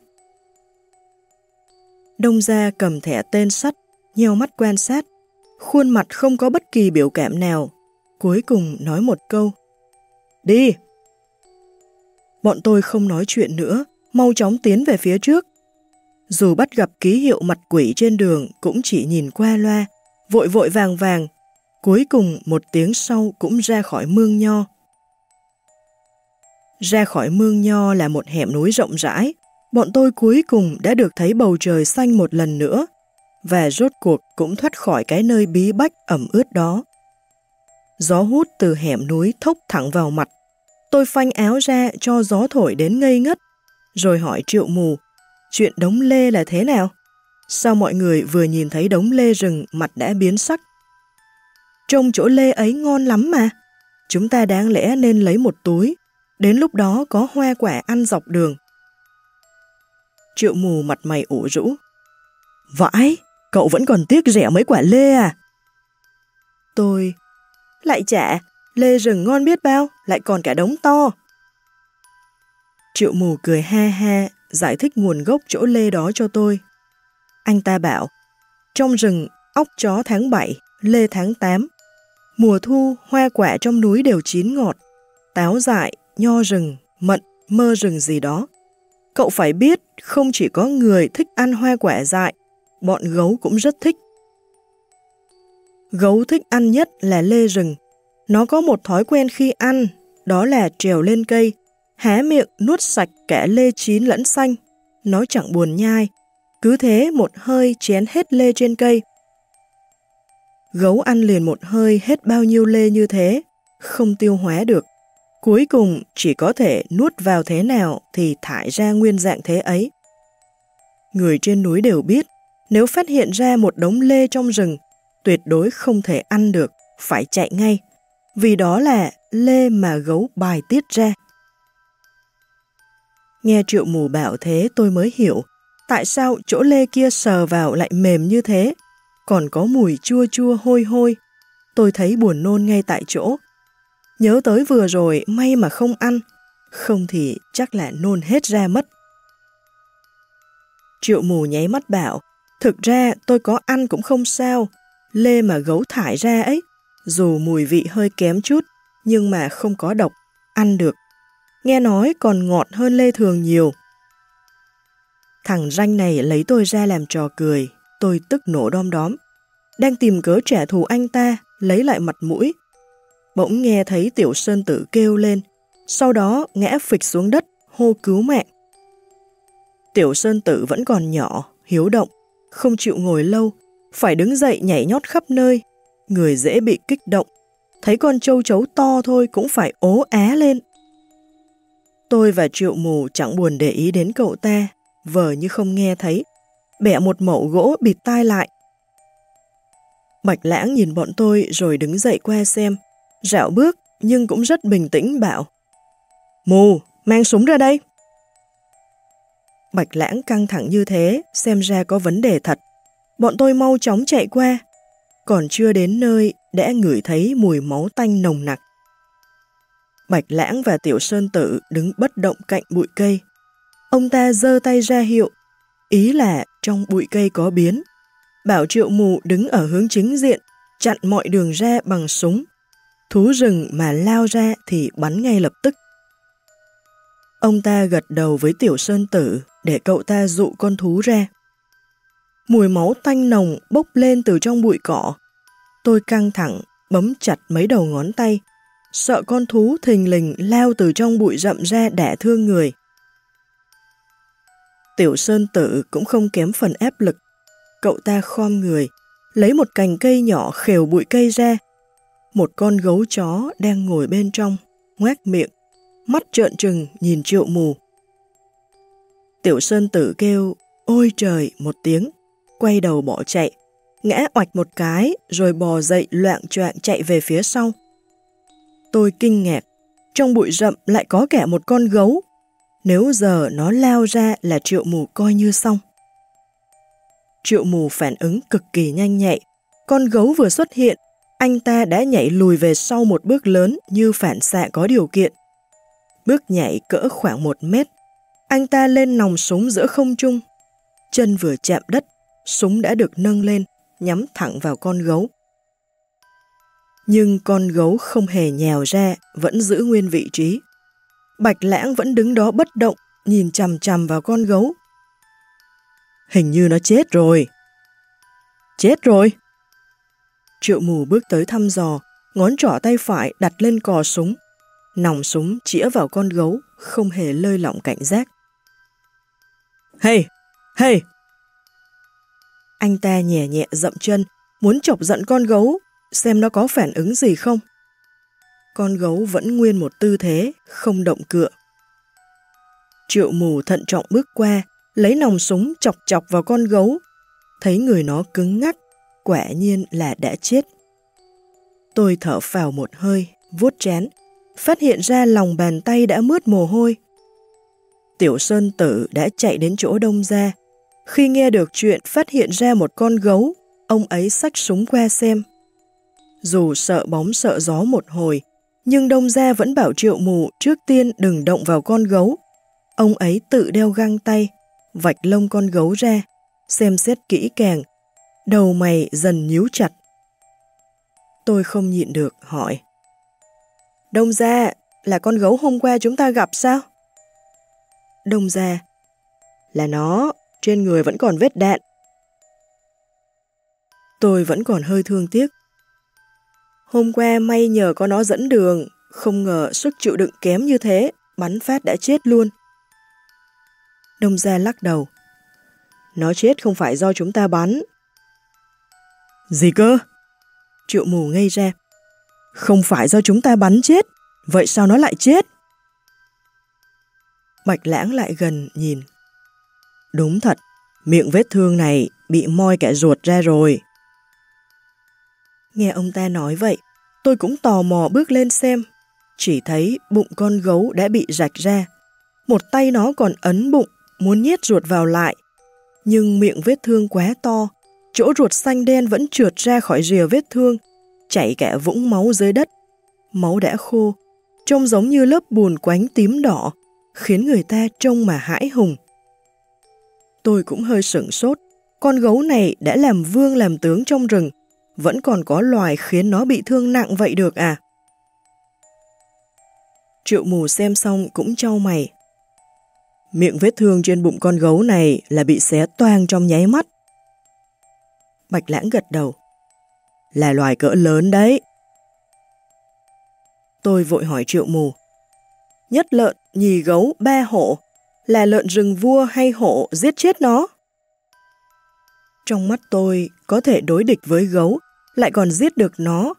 Đông gia cầm thẻ tên sắt, nhiều mắt quan sát, khuôn mặt không có bất kỳ biểu cảm nào, cuối cùng nói một câu. Đi! Bọn tôi không nói chuyện nữa, mau chóng tiến về phía trước. Dù bắt gặp ký hiệu mặt quỷ trên đường cũng chỉ nhìn qua loa, vội vội vàng vàng, cuối cùng một tiếng sau cũng ra khỏi mương nho. Ra khỏi mương nho là một hẻm núi rộng rãi, bọn tôi cuối cùng đã được thấy bầu trời xanh một lần nữa, và rốt cuộc cũng thoát khỏi cái nơi bí bách ẩm ướt đó. Gió hút từ hẻm núi thốc thẳng vào mặt. Tôi phanh áo ra cho gió thổi đến ngây ngất, rồi hỏi triệu mù, chuyện đống lê là thế nào? Sao mọi người vừa nhìn thấy đống lê rừng mặt đã biến sắc? Trông chỗ lê ấy ngon lắm mà. Chúng ta đáng lẽ nên lấy một túi, đến lúc đó có hoa quả ăn dọc đường. Triệu mù mặt mày ủ rũ. Vãi, cậu vẫn còn tiếc rẻ mấy quả lê à? Tôi, lại chả, lê rừng ngon biết bao, lại còn cả đống to. Triệu mù cười ha ha, giải thích nguồn gốc chỗ lê đó cho tôi. Anh ta bảo, trong rừng, ốc chó tháng 7, lê tháng 8. Mùa thu, hoa quả trong núi đều chín ngọt, táo dại, nho rừng, mận, mơ rừng gì đó. Cậu phải biết, không chỉ có người thích ăn hoa quả dại, bọn gấu cũng rất thích. Gấu thích ăn nhất là lê rừng. Nó có một thói quen khi ăn, đó là trèo lên cây, há miệng nuốt sạch cả lê chín lẫn xanh. Nó chẳng buồn nhai, cứ thế một hơi chén hết lê trên cây. Gấu ăn liền một hơi hết bao nhiêu lê như thế, không tiêu hóa được. Cuối cùng chỉ có thể nuốt vào thế nào thì thải ra nguyên dạng thế ấy. Người trên núi đều biết, nếu phát hiện ra một đống lê trong rừng, tuyệt đối không thể ăn được, phải chạy ngay, vì đó là lê mà gấu bài tiết ra. Nghe triệu mù bảo thế tôi mới hiểu tại sao chỗ lê kia sờ vào lại mềm như thế, còn có mùi chua chua hôi hôi. Tôi thấy buồn nôn ngay tại chỗ. Nhớ tới vừa rồi may mà không ăn, không thì chắc là nôn hết ra mất. Triệu mù nháy mắt bảo, thực ra tôi có ăn cũng không sao, lê mà gấu thải ra ấy, dù mùi vị hơi kém chút, nhưng mà không có độc, ăn được. Nghe nói còn ngọt hơn lê thường nhiều. Thằng ranh này lấy tôi ra làm trò cười, tôi tức nổ đom đóm. Đang tìm cớ trả thù anh ta, lấy lại mặt mũi. Bỗng nghe thấy tiểu sơn tử kêu lên, sau đó ngã phịch xuống đất, hô cứu mạng. Tiểu sơn tử vẫn còn nhỏ, hiếu động, không chịu ngồi lâu, phải đứng dậy nhảy nhót khắp nơi, người dễ bị kích động. Thấy con châu chấu to thôi cũng phải ố á lên. Tôi và triệu mù chẳng buồn để ý đến cậu ta, vờ như không nghe thấy, bẻ một mẩu gỗ bịt tai lại. Bạch lãng nhìn bọn tôi rồi đứng dậy qua xem, rảo bước nhưng cũng rất bình tĩnh bảo Mù, mang súng ra đây. Bạch lãng căng thẳng như thế, xem ra có vấn đề thật. Bọn tôi mau chóng chạy qua, còn chưa đến nơi đã ngửi thấy mùi máu tanh nồng nặc. Bạch lãng và tiểu sơn tử đứng bất động cạnh bụi cây. Ông ta giơ tay ra hiệu, ý là trong bụi cây có biến. Bảo triệu mù đứng ở hướng chính diện, chặn mọi đường ra bằng súng. Thú rừng mà lao ra thì bắn ngay lập tức. Ông ta gật đầu với tiểu sơn tử để cậu ta dụ con thú ra. Mùi máu tanh nồng bốc lên từ trong bụi cỏ. Tôi căng thẳng, bấm chặt mấy đầu ngón tay, sợ con thú thình lình lao từ trong bụi rậm ra đẻ thương người. Tiểu Sơn Tử cũng không kém phần ép lực. Cậu ta khom người, lấy một cành cây nhỏ khều bụi cây ra. Một con gấu chó đang ngồi bên trong, ngoác miệng, mắt trợn trừng nhìn triệu mù. Tiểu Sơn Tử kêu, ôi trời, một tiếng, quay đầu bỏ chạy, ngã oạch một cái rồi bò dậy loạn choạng chạy về phía sau. Tôi kinh ngạc, trong bụi rậm lại có cả một con gấu. Nếu giờ nó lao ra là triệu mù coi như xong. Triệu mù phản ứng cực kỳ nhanh nhạy. Con gấu vừa xuất hiện, anh ta đã nhảy lùi về sau một bước lớn như phản xạ có điều kiện. Bước nhảy cỡ khoảng một mét, anh ta lên nòng súng giữa không trung. Chân vừa chạm đất, súng đã được nâng lên, nhắm thẳng vào con gấu. Nhưng con gấu không hề nhèo ra, vẫn giữ nguyên vị trí. Bạch lãng vẫn đứng đó bất động, nhìn chằm chằm vào con gấu. Hình như nó chết rồi. Chết rồi. Triệu mù bước tới thăm dò, ngón trỏ tay phải đặt lên cò súng. Nòng súng chĩa vào con gấu, không hề lơi lỏng cảnh giác. Hey! Hey! Anh ta nhẹ nhẹ dậm chân, muốn chọc giận con gấu, xem nó có phản ứng gì không. Con gấu vẫn nguyên một tư thế, không động cựa. Triệu mù thận trọng bước qua, lấy nòng súng chọc chọc vào con gấu. Thấy người nó cứng ngắc, quả nhiên là đã chết. Tôi thở phào một hơi, vuốt chén, phát hiện ra lòng bàn tay đã mướt mồ hôi. Tiểu Sơn Tử đã chạy đến chỗ đông ra. Khi nghe được chuyện phát hiện ra một con gấu, ông ấy xách súng qua xem. Dù sợ bóng sợ gió một hồi, nhưng đông gia vẫn bảo triệu mù trước tiên đừng động vào con gấu. Ông ấy tự đeo găng tay, vạch lông con gấu ra, xem xét kỹ càng, đầu mày dần nhíu chặt. Tôi không nhịn được, hỏi. Đông gia, là con gấu hôm qua chúng ta gặp sao? Đông gia, là nó, trên người vẫn còn vết đạn. Tôi vẫn còn hơi thương tiếc. Hôm qua may nhờ có nó dẫn đường, không ngờ sức chịu đựng kém như thế, bắn phát đã chết luôn. Đông gia lắc đầu. Nó chết không phải do chúng ta bắn. Gì cơ? Triệu mù ngây ra. Không phải do chúng ta bắn chết, vậy sao nó lại chết? Bạch lãng lại gần nhìn. Đúng thật, miệng vết thương này bị moi cả ruột ra rồi. Nghe ông ta nói vậy, tôi cũng tò mò bước lên xem. Chỉ thấy bụng con gấu đã bị rạch ra. Một tay nó còn ấn bụng, muốn nhét ruột vào lại. Nhưng miệng vết thương quá to, chỗ ruột xanh đen vẫn trượt ra khỏi rìa vết thương, chảy cả vũng máu dưới đất. Máu đã khô, trông giống như lớp bùn quánh tím đỏ, khiến người ta trông mà hãi hùng. Tôi cũng hơi sửng sốt, con gấu này đã làm vương làm tướng trong rừng, vẫn còn có loài khiến nó bị thương nặng vậy được à? Triệu mù xem xong cũng trao mày. Miệng vết thương trên bụng con gấu này là bị xé toang trong nháy mắt. Bạch lãng gật đầu. Là loài cỡ lớn đấy. Tôi vội hỏi triệu mù. Nhất lợn, nhì gấu, ba hổ, là lợn rừng vua hay hổ giết chết nó? Trong mắt tôi, có thể đối địch với gấu, lại còn giết được nó,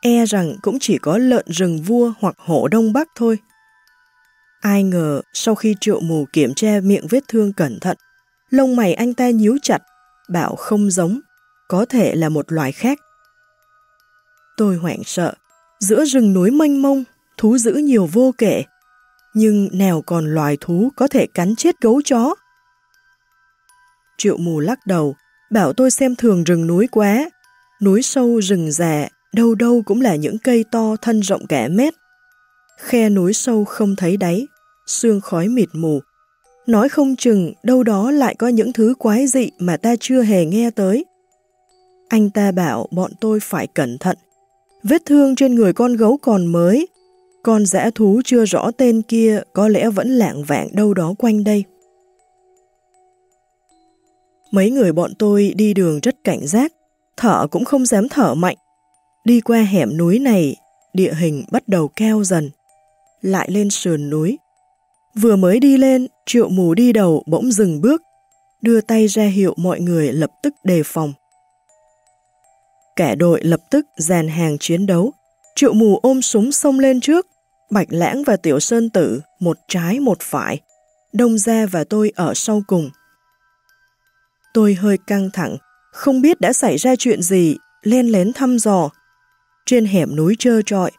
e rằng cũng chỉ có lợn rừng vua hoặc hổ đông bắc thôi. Ai ngờ, sau khi triệu mù kiểm tra miệng vết thương cẩn thận, lông mày anh ta nhíu chặt, bảo không giống, có thể là một loài khác. Tôi hoảng sợ, giữa rừng núi mênh mông, thú dữ nhiều vô kể, nhưng nào còn loài thú có thể cắn chết gấu chó. Triệu mù lắc đầu, bảo tôi xem thường rừng núi quá. Núi sâu rừng già, đâu đâu cũng là những cây to thân rộng cả mét. Khe núi sâu không thấy đáy, sương khói mịt mù. Nói không chừng đâu đó lại có những thứ quái dị mà ta chưa hề nghe tới. Anh ta bảo bọn tôi phải cẩn thận. Vết thương trên người con gấu còn mới, con dã thú chưa rõ tên kia có lẽ vẫn lạng vạng đâu đó quanh đây. Mấy người bọn tôi đi đường rất cảnh giác, thở cũng không dám thở mạnh. Đi qua hẻm núi này, địa hình bắt đầu cao dần. Lại lên sườn núi. Vừa mới đi lên, triệu mù đi đầu bỗng dừng bước, đưa tay ra hiệu mọi người lập tức đề phòng kẻ đội lập tức dàn hàng chiến đấu, triệu mù ôm súng xông lên trước, Bạch Lãng và Tiểu Sơn Tử một trái một phải, Đông Gia và tôi ở sau cùng. Tôi hơi căng thẳng, không biết đã xảy ra chuyện gì, len lén thăm dò. Trên hẻm núi trơ trọi,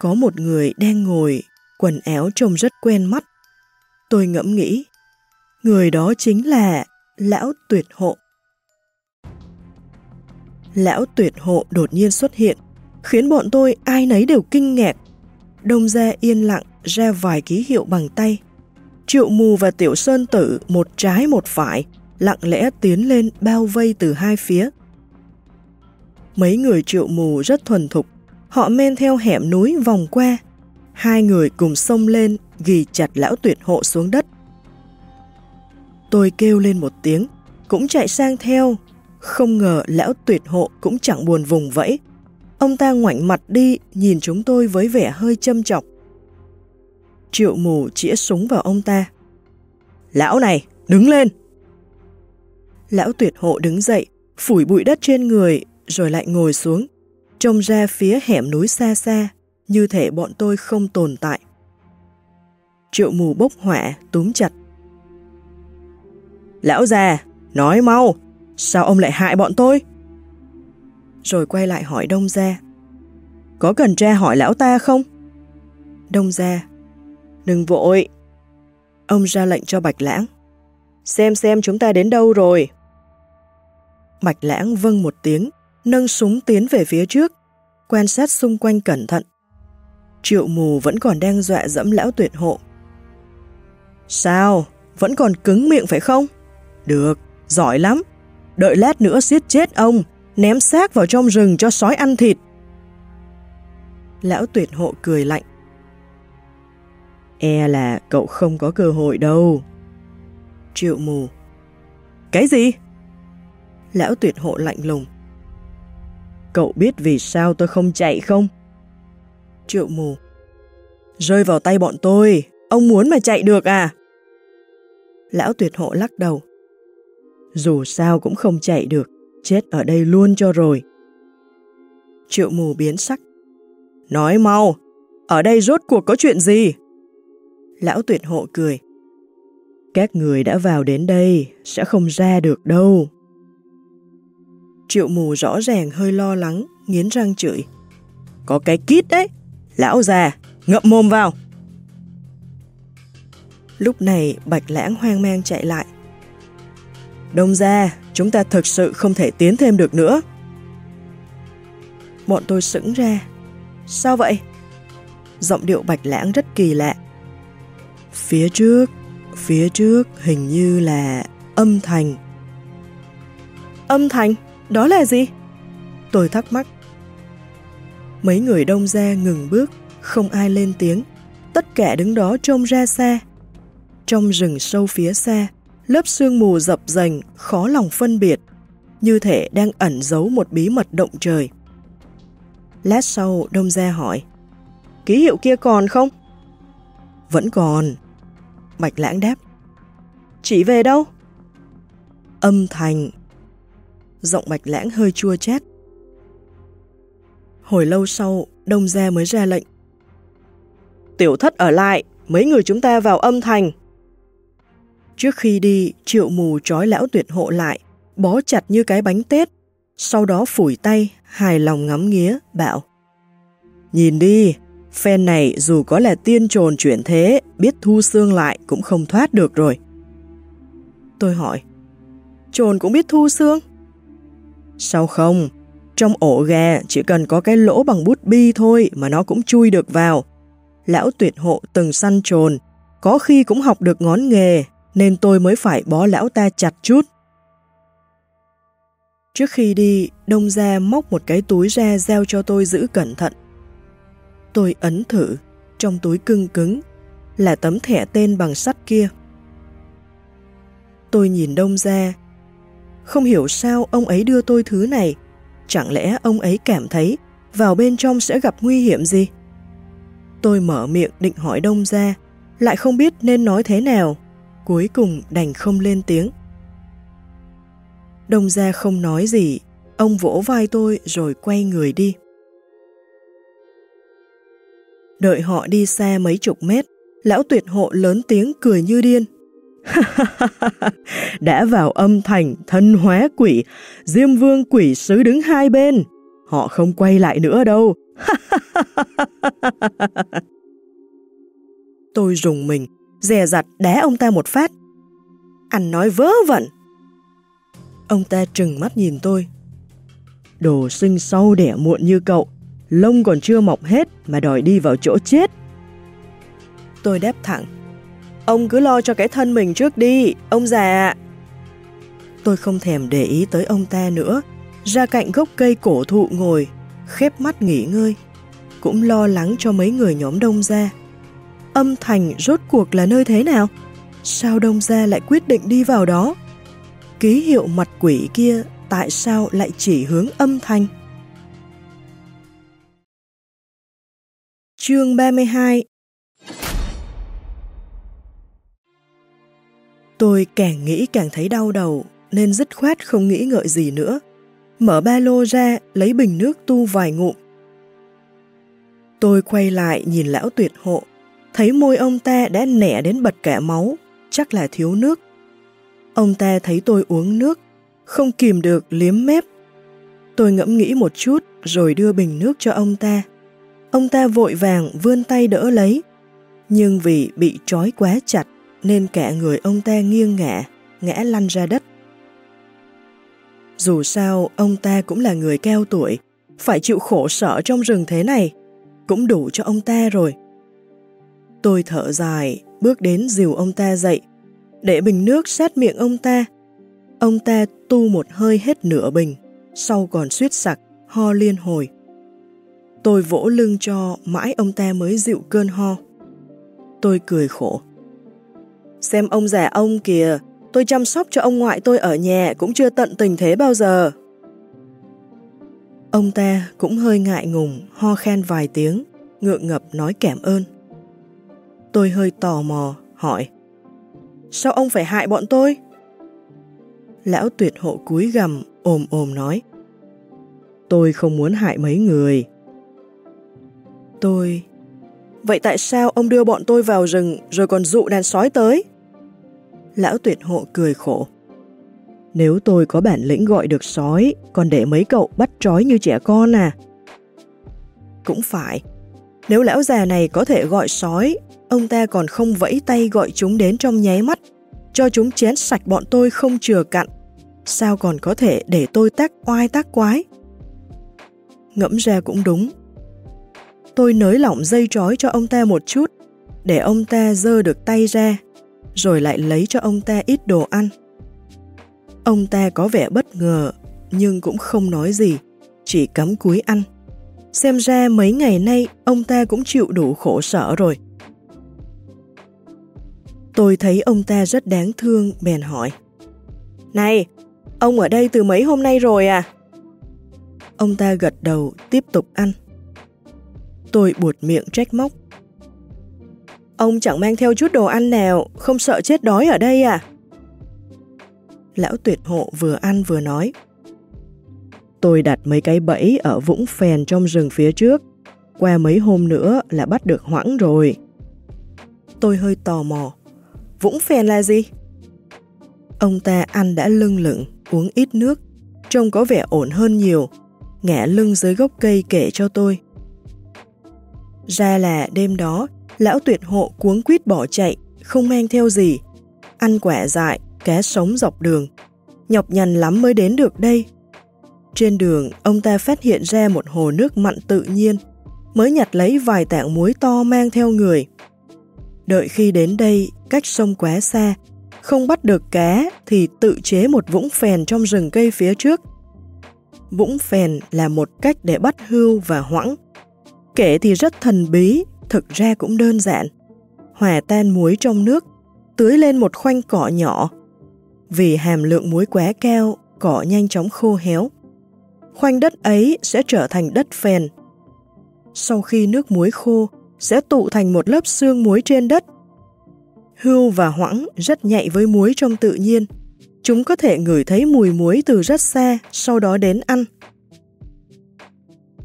có một người đang ngồi, quần áo trông rất quen mắt. Tôi ngẫm nghĩ, người đó chính là Lão Tuyệt Hộ. Lão Tuyệt Hộ đột nhiên xuất hiện, khiến bọn tôi ai nấy đều kinh ngạc. Đông gia yên lặng ra vài ký hiệu bằng tay. Triệu mù và tiểu sơn tử một trái một phải, lặng lẽ tiến lên bao vây từ hai phía. Mấy người triệu mù rất thuần thục, họ men theo hẻm núi vòng qua. Hai người cùng xông lên, ghi chặt lão tuyệt hộ xuống đất. Tôi kêu lên một tiếng, cũng chạy sang theo. Không ngờ lão tuyệt hộ cũng chẳng buồn vùng vẫy, Ông ta ngoảnh mặt đi, nhìn chúng tôi với vẻ hơi châm chọc. Triệu mù chĩa súng vào ông ta. Lão này, đứng lên! Lão tuyệt hộ đứng dậy, phủi bụi đất trên người, rồi lại ngồi xuống, trông ra phía hẻm núi xa xa, như thể bọn tôi không tồn tại. Triệu mù bốc hỏa, túm chặt. Lão già, nói mau, sao ông lại hại bọn tôi? rồi quay lại hỏi Đông Gia. Có cần tra hỏi lão ta không? Đông Gia. Đừng vội. Ông ra lệnh cho Bạch Lãng. Xem xem chúng ta đến đâu rồi. Bạch Lãng vâng một tiếng, nâng súng tiến về phía trước, quan sát xung quanh cẩn thận. Triệu mù vẫn còn đang dọa dẫm lão tuyệt hộ. Sao? Vẫn còn cứng miệng phải không? Được, giỏi lắm. Đợi lát nữa giết chết ông, ném xác vào trong rừng cho sói ăn thịt. Lão tuyệt hộ cười lạnh. E là cậu không có cơ hội đâu. Triệu mù. Cái gì? Lão tuyệt hộ lạnh lùng. Cậu biết vì sao tôi không chạy không? Triệu mù. Rơi vào tay bọn tôi, ông muốn mà chạy được à? Lão tuyệt hộ lắc đầu. Dù sao cũng không chạy được chết ở đây luôn cho rồi. Triệu mù biến sắc. Nói mau, ở đây rốt cuộc có chuyện gì? Lão tuyệt hộ cười. Các người đã vào đến đây, sẽ không ra được đâu. Triệu mù rõ ràng hơi lo lắng, nghiến răng chửi. Có cái kít đấy, lão già, ngậm mồm vào. Lúc này Bạch Lãng hoang mang chạy lại. Đông ra, chúng ta thực sự không thể tiến thêm được nữa. Bọn tôi sững ra. Sao vậy? Giọng điệu bạch lãng rất kỳ lạ. Phía trước, phía trước hình như là âm thành. Âm thành? Đó là gì? Tôi thắc mắc. Mấy người đông ra ngừng bước, không ai lên tiếng. Tất cả đứng đó trông ra xa. Trong rừng sâu phía xa, lớp sương mù dập dành, khó lòng phân biệt, như thể đang ẩn giấu một bí mật động trời. Lát sau, Đông Gia hỏi, ký hiệu kia còn không? Vẫn còn. Bạch Lãng đáp, chỉ về đâu? Âm thành. Giọng Bạch Lãng hơi chua chát. Hồi lâu sau, Đông Gia mới ra lệnh. Tiểu thất ở lại, mấy người chúng ta vào âm thành. Trước khi đi, triệu mù trói lão tuyệt hộ lại, bó chặt như cái bánh tét sau đó phủi tay, hài lòng ngắm nghía, bảo Nhìn đi, phen này dù có là tiên trồn chuyển thế, biết thu xương lại cũng không thoát được rồi. Tôi hỏi, trồn cũng biết thu xương? Sao không? Trong ổ gà chỉ cần có cái lỗ bằng bút bi thôi mà nó cũng chui được vào. Lão tuyệt hộ từng săn trồn, có khi cũng học được ngón nghề, nên tôi mới phải bó lão ta chặt chút. Trước khi đi, đông gia móc một cái túi ra giao cho tôi giữ cẩn thận. Tôi ấn thử, trong túi cưng cứng, là tấm thẻ tên bằng sắt kia. Tôi nhìn đông gia, không hiểu sao ông ấy đưa tôi thứ này, chẳng lẽ ông ấy cảm thấy vào bên trong sẽ gặp nguy hiểm gì? Tôi mở miệng định hỏi đông gia, lại không biết nên nói thế nào, cuối cùng đành không lên tiếng. Đông gia không nói gì, ông vỗ vai tôi rồi quay người đi. Đợi họ đi xa mấy chục mét, lão tuyệt hộ lớn tiếng cười như điên. (laughs) Đã vào âm thành thân hóa quỷ, Diêm Vương quỷ sứ đứng hai bên. Họ không quay lại nữa đâu. (laughs) Tôi rùng mình, dè dặt đá ông ta một phát. Anh nói vớ vẩn. Ông ta trừng mắt nhìn tôi. Đồ sinh sau đẻ muộn như cậu, lông còn chưa mọc hết mà đòi đi vào chỗ chết. Tôi đáp thẳng. Ông cứ lo cho cái thân mình trước đi, ông già Tôi không thèm để ý tới ông ta nữa, ra cạnh gốc cây cổ thụ ngồi, khép mắt nghỉ ngơi. Cũng lo lắng cho mấy người nhóm đông ra. Âm thành rốt cuộc là nơi thế nào? Sao đông gia lại quyết định đi vào đó? Ký hiệu mặt quỷ kia tại sao lại chỉ hướng âm thanh? Chương 32 Tôi càng nghĩ càng thấy đau đầu, nên dứt khoát không nghĩ ngợi gì nữa. Mở ba lô ra, lấy bình nước tu vài ngụm. Tôi quay lại nhìn lão tuyệt hộ, thấy môi ông ta đã nẻ đến bật cả máu, chắc là thiếu nước. Ông ta thấy tôi uống nước, không kìm được liếm mép. Tôi ngẫm nghĩ một chút rồi đưa bình nước cho ông ta. Ông ta vội vàng vươn tay đỡ lấy, nhưng vì bị trói quá chặt nên cả người ông ta nghiêng ngã, ngã lăn ra đất. Dù sao, ông ta cũng là người cao tuổi, phải chịu khổ sở trong rừng thế này, cũng đủ cho ông ta rồi. Tôi thở dài, bước đến dìu ông ta dậy, để bình nước sát miệng ông ta. Ông ta tu một hơi hết nửa bình, sau còn suýt sặc, ho liên hồi. Tôi vỗ lưng cho mãi ông ta mới dịu cơn ho. Tôi cười khổ. Xem ông già ông kìa, tôi chăm sóc cho ông ngoại tôi ở nhà cũng chưa tận tình thế bao giờ. Ông ta cũng hơi ngại ngùng, ho khen vài tiếng, ngượng ngập nói cảm ơn. Tôi hơi tò mò, hỏi Sao ông phải hại bọn tôi? Lão tuyệt hộ cúi gầm, ồm ồm nói Tôi không muốn hại mấy người. Tôi... Vậy tại sao ông đưa bọn tôi vào rừng rồi còn dụ đàn sói tới? Lão tuyệt hộ cười khổ. Nếu tôi có bản lĩnh gọi được sói, còn để mấy cậu bắt trói như trẻ con à? Cũng phải. Nếu lão già này có thể gọi sói, ông ta còn không vẫy tay gọi chúng đến trong nháy mắt, cho chúng chén sạch bọn tôi không chừa cặn. Sao còn có thể để tôi tác oai tác quái? Ngẫm ra cũng đúng. Tôi nới lỏng dây trói cho ông ta một chút, để ông ta dơ được tay ra rồi lại lấy cho ông ta ít đồ ăn. Ông ta có vẻ bất ngờ, nhưng cũng không nói gì, chỉ cắm cúi ăn. Xem ra mấy ngày nay ông ta cũng chịu đủ khổ sở rồi. Tôi thấy ông ta rất đáng thương, bèn hỏi. Này, ông ở đây từ mấy hôm nay rồi à? Ông ta gật đầu, tiếp tục ăn. Tôi buột miệng trách móc. Ông chẳng mang theo chút đồ ăn nào, không sợ chết đói ở đây à? Lão tuyệt hộ vừa ăn vừa nói. Tôi đặt mấy cái bẫy ở vũng phèn trong rừng phía trước. Qua mấy hôm nữa là bắt được hoãng rồi. Tôi hơi tò mò. Vũng phèn là gì? Ông ta ăn đã lưng lửng, uống ít nước, trông có vẻ ổn hơn nhiều, ngã lưng dưới gốc cây kể cho tôi. Ra là đêm đó, lão tuyệt hộ cuống quýt bỏ chạy, không mang theo gì, ăn quả dại, cá sống dọc đường. Nhọc nhằn lắm mới đến được đây. Trên đường, ông ta phát hiện ra một hồ nước mặn tự nhiên, mới nhặt lấy vài tảng muối to mang theo người. Đợi khi đến đây, cách sông quá xa, không bắt được cá thì tự chế một vũng phèn trong rừng cây phía trước. Vũng phèn là một cách để bắt hưu và hoãng. Kể thì rất thần bí, thực ra cũng đơn giản. Hòa tan muối trong nước, tưới lên một khoanh cỏ nhỏ. Vì hàm lượng muối quá cao, cỏ nhanh chóng khô héo. Khoanh đất ấy sẽ trở thành đất phèn. Sau khi nước muối khô, sẽ tụ thành một lớp xương muối trên đất. Hưu và hoãng rất nhạy với muối trong tự nhiên. Chúng có thể ngửi thấy mùi muối từ rất xa, sau đó đến ăn.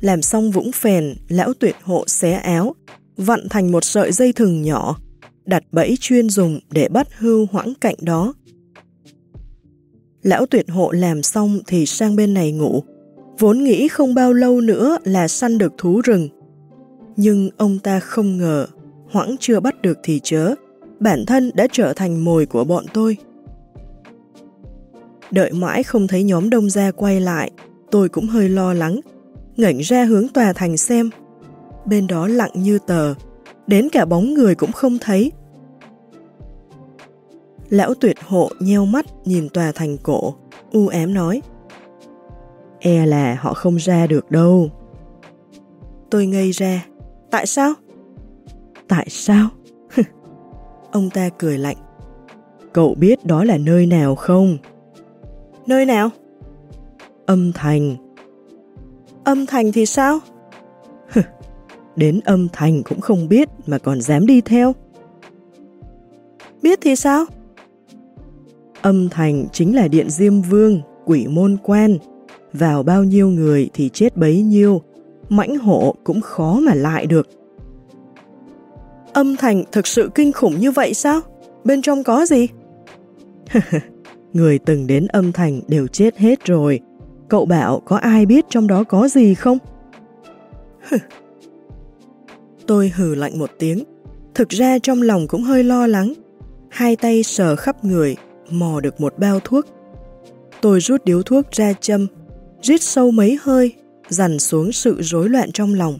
Làm xong vũng phèn, lão tuyệt hộ xé áo, vặn thành một sợi dây thừng nhỏ, đặt bẫy chuyên dùng để bắt hưu hoãng cạnh đó. Lão tuyệt hộ làm xong thì sang bên này ngủ, vốn nghĩ không bao lâu nữa là săn được thú rừng. Nhưng ông ta không ngờ, hoãng chưa bắt được thì chớ, bản thân đã trở thành mồi của bọn tôi. Đợi mãi không thấy nhóm đông gia quay lại, tôi cũng hơi lo lắng, ngẩng ra hướng tòa thành xem. Bên đó lặng như tờ, đến cả bóng người cũng không thấy. Lão tuyệt hộ nheo mắt nhìn tòa thành cổ, u ém nói. E là họ không ra được đâu. Tôi ngây ra. Tại sao? Tại sao? (laughs) Ông ta cười lạnh. Cậu biết đó là nơi nào không? Nơi nào? Âm thành. Âm thành thì sao? (laughs) Đến âm thành cũng không biết mà còn dám đi theo. Biết thì sao? Âm thành chính là điện Diêm Vương, quỷ môn quan. Vào bao nhiêu người thì chết bấy nhiêu, mãnh hộ cũng khó mà lại được. Âm thành thực sự kinh khủng như vậy sao? Bên trong có gì? (laughs) người từng đến âm thành đều chết hết rồi. Cậu bảo có ai biết trong đó có gì không? (laughs) Tôi hừ lạnh một tiếng. Thực ra trong lòng cũng hơi lo lắng. Hai tay sờ khắp người, mò được một bao thuốc. Tôi rút điếu thuốc ra châm, rít sâu mấy hơi, dằn xuống sự rối loạn trong lòng.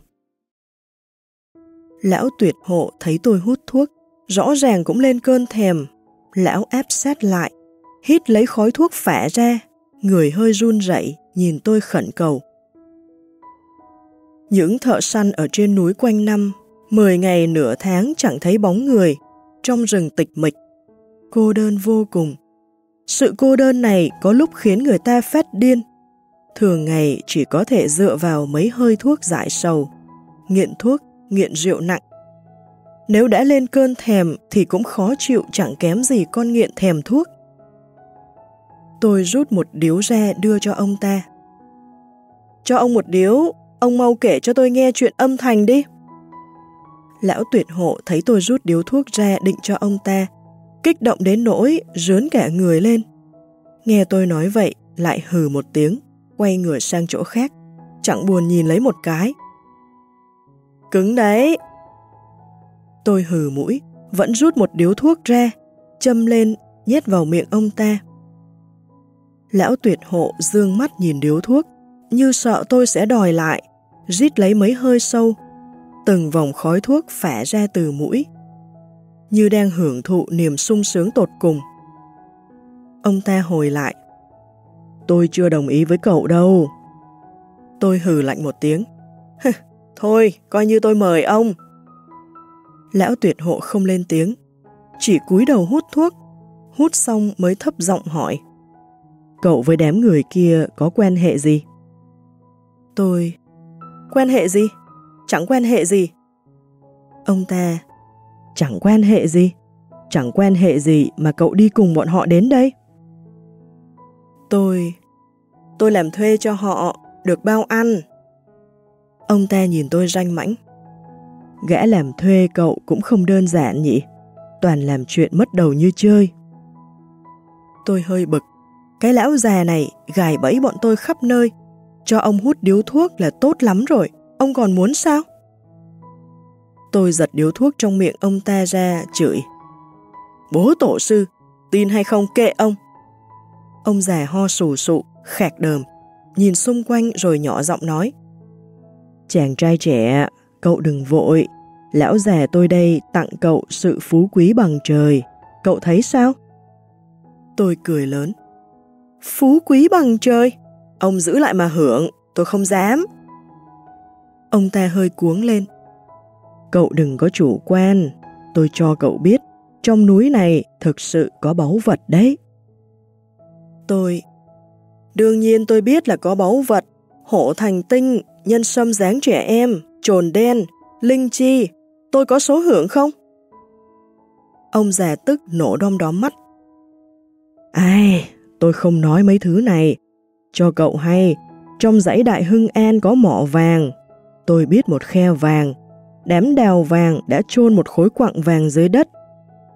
Lão tuyệt hộ thấy tôi hút thuốc, rõ ràng cũng lên cơn thèm. Lão áp sát lại, hít lấy khói thuốc phả ra, người hơi run rẩy nhìn tôi khẩn cầu. Những thợ săn ở trên núi quanh năm, 10 ngày nửa tháng chẳng thấy bóng người, trong rừng tịch mịch. Cô đơn vô cùng. Sự cô đơn này có lúc khiến người ta phát điên. Thường ngày chỉ có thể dựa vào mấy hơi thuốc giải sầu, nghiện thuốc nghiện rượu nặng. Nếu đã lên cơn thèm thì cũng khó chịu chẳng kém gì con nghiện thèm thuốc. Tôi rút một điếu ra đưa cho ông ta. Cho ông một điếu, ông mau kể cho tôi nghe chuyện âm thành đi. Lão tuyệt hộ thấy tôi rút điếu thuốc ra định cho ông ta, kích động đến nỗi rớn cả người lên. Nghe tôi nói vậy, lại hừ một tiếng, quay người sang chỗ khác, chẳng buồn nhìn lấy một cái, Cứng đấy. Tôi hừ mũi, vẫn rút một điếu thuốc ra, châm lên, nhét vào miệng ông ta. Lão tuyệt hộ dương mắt nhìn điếu thuốc, như sợ tôi sẽ đòi lại, rít lấy mấy hơi sâu. Từng vòng khói thuốc phả ra từ mũi, như đang hưởng thụ niềm sung sướng tột cùng. Ông ta hồi lại. Tôi chưa đồng ý với cậu đâu. Tôi hừ lạnh một tiếng. Thôi, coi như tôi mời ông. Lão tuyệt hộ không lên tiếng. chỉ cúi đầu hút thuốc, hút xong mới thấp giọng hỏi. Cậu với đám người kia có quen hệ gì? Tôi... quen hệ gì? Chẳng quen hệ gì. Ông ta... Chẳng quen hệ gì? Chẳng quen hệ gì mà cậu đi cùng bọn họ đến đây? Tôi... Tôi làm thuê cho họ, được bao ăn. Ông ta nhìn tôi ranh mãnh. Gã làm thuê cậu cũng không đơn giản nhỉ? Toàn làm chuyện mất đầu như chơi. Tôi hơi bực. Cái lão già này gài bẫy bọn tôi khắp nơi. Cho ông hút điếu thuốc là tốt lắm rồi. Ông còn muốn sao? Tôi giật điếu thuốc trong miệng ông ta ra, chửi. Bố tổ sư, tin hay không kệ ông. Ông già ho sù sụ, khạc đờm, nhìn xung quanh rồi nhỏ giọng nói. Chàng trai trẻ, cậu đừng vội, lão già tôi đây tặng cậu sự phú quý bằng trời, cậu thấy sao? Tôi cười lớn. Phú quý bằng trời? Ông giữ lại mà hưởng, tôi không dám. Ông ta hơi cuống lên. Cậu đừng có chủ quan, tôi cho cậu biết, trong núi này thực sự có báu vật đấy. Tôi Đương nhiên tôi biết là có báu vật, hổ thành tinh, nhân sâm dáng trẻ em, trồn đen, linh chi. Tôi có số hưởng không? Ông già tức nổ đom đóm mắt. Ai, tôi không nói mấy thứ này. Cho cậu hay, trong dãy đại hưng an có mỏ vàng. Tôi biết một khe vàng. Đám đào vàng đã chôn một khối quặng vàng dưới đất.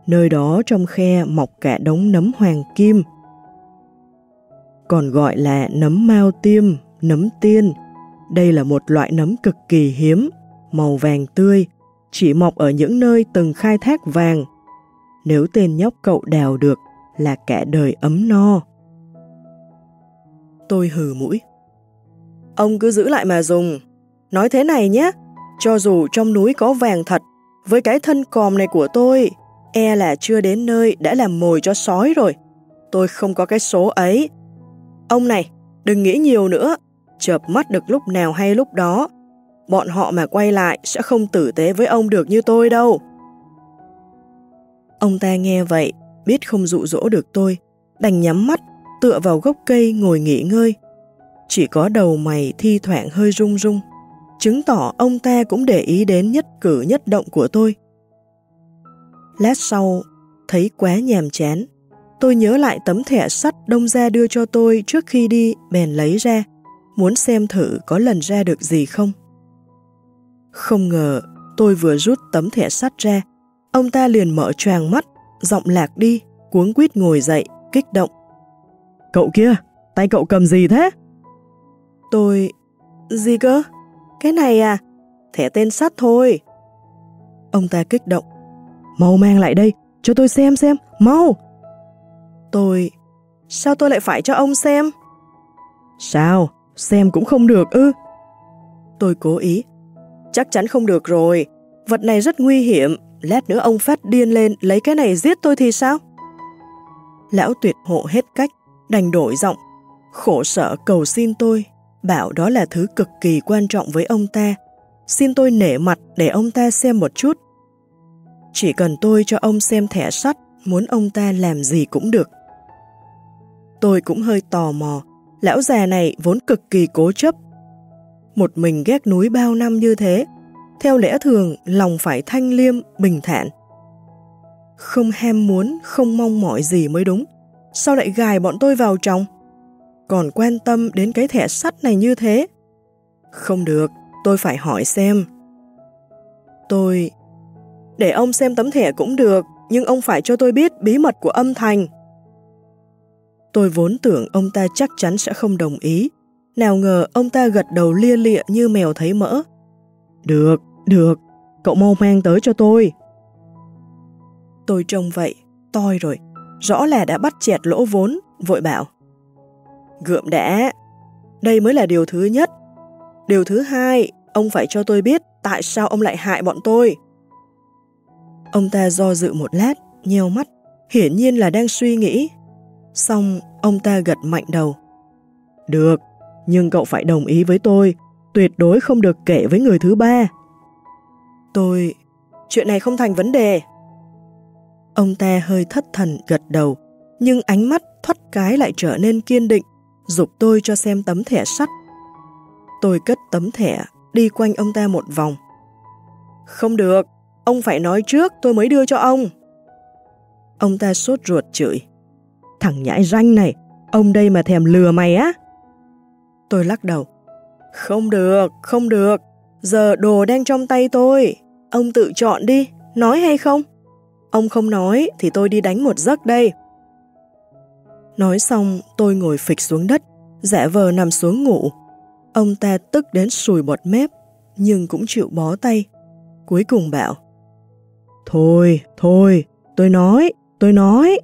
Nơi đó trong khe mọc cả đống nấm hoàng kim còn gọi là nấm mao tiêm, nấm tiên. Đây là một loại nấm cực kỳ hiếm, màu vàng tươi, chỉ mọc ở những nơi từng khai thác vàng. Nếu tên nhóc cậu đào được là cả đời ấm no. Tôi hừ mũi. Ông cứ giữ lại mà dùng. Nói thế này nhé, cho dù trong núi có vàng thật, với cái thân còm này của tôi, e là chưa đến nơi đã làm mồi cho sói rồi. Tôi không có cái số ấy, Ông này, đừng nghĩ nhiều nữa, chợp mắt được lúc nào hay lúc đó. Bọn họ mà quay lại sẽ không tử tế với ông được như tôi đâu. Ông ta nghe vậy, biết không dụ dỗ được tôi, đành nhắm mắt, tựa vào gốc cây ngồi nghỉ ngơi. Chỉ có đầu mày thi thoảng hơi rung rung, chứng tỏ ông ta cũng để ý đến nhất cử nhất động của tôi. Lát sau, thấy quá nhàm chán, Tôi nhớ lại tấm thẻ sắt đông ra đưa cho tôi trước khi đi, bèn lấy ra, muốn xem thử có lần ra được gì không. Không ngờ, tôi vừa rút tấm thẻ sắt ra, ông ta liền mở choàng mắt, giọng lạc đi, cuống quýt ngồi dậy, kích động. Cậu kia, tay cậu cầm gì thế? Tôi... Gì cơ? Cái này à? Thẻ tên sắt thôi. Ông ta kích động. Mau mang lại đây, cho tôi xem xem, mau! Tôi... Sao tôi lại phải cho ông xem? Sao? Xem cũng không được ư? Tôi cố ý. Chắc chắn không được rồi. Vật này rất nguy hiểm. Lát nữa ông phát điên lên lấy cái này giết tôi thì sao? Lão tuyệt hộ hết cách, đành đổi giọng. Khổ sở cầu xin tôi, bảo đó là thứ cực kỳ quan trọng với ông ta. Xin tôi nể mặt để ông ta xem một chút. Chỉ cần tôi cho ông xem thẻ sắt, muốn ông ta làm gì cũng được. Tôi cũng hơi tò mò, lão già này vốn cực kỳ cố chấp. Một mình ghét núi bao năm như thế, theo lẽ thường lòng phải thanh liêm, bình thản. Không ham muốn, không mong mỏi gì mới đúng, sao lại gài bọn tôi vào trong? Còn quan tâm đến cái thẻ sắt này như thế? Không được, tôi phải hỏi xem. Tôi... Để ông xem tấm thẻ cũng được, nhưng ông phải cho tôi biết bí mật của âm thanh Tôi vốn tưởng ông ta chắc chắn sẽ không đồng ý. Nào ngờ ông ta gật đầu lia lịa như mèo thấy mỡ. Được, được, cậu mau mang tới cho tôi. Tôi trông vậy, toi rồi, rõ là đã bắt chẹt lỗ vốn, vội bảo. Gượm đã, đây mới là điều thứ nhất. Điều thứ hai, ông phải cho tôi biết tại sao ông lại hại bọn tôi. Ông ta do dự một lát, nheo mắt, hiển nhiên là đang suy nghĩ Xong, ông ta gật mạnh đầu. Được, nhưng cậu phải đồng ý với tôi, tuyệt đối không được kể với người thứ ba. Tôi... Chuyện này không thành vấn đề. Ông ta hơi thất thần gật đầu, nhưng ánh mắt thoát cái lại trở nên kiên định, dục tôi cho xem tấm thẻ sắt. Tôi cất tấm thẻ, đi quanh ông ta một vòng. Không được, ông phải nói trước tôi mới đưa cho ông. Ông ta sốt ruột chửi. Thằng nhãi ranh này, ông đây mà thèm lừa mày á. Tôi lắc đầu. Không được, không được, giờ đồ đang trong tay tôi, ông tự chọn đi, nói hay không? Ông không nói thì tôi đi đánh một giấc đây. Nói xong tôi ngồi phịch xuống đất, giả vờ nằm xuống ngủ. Ông ta tức đến sùi bọt mép, nhưng cũng chịu bó tay. Cuối cùng bảo, Thôi, thôi, tôi nói, tôi nói.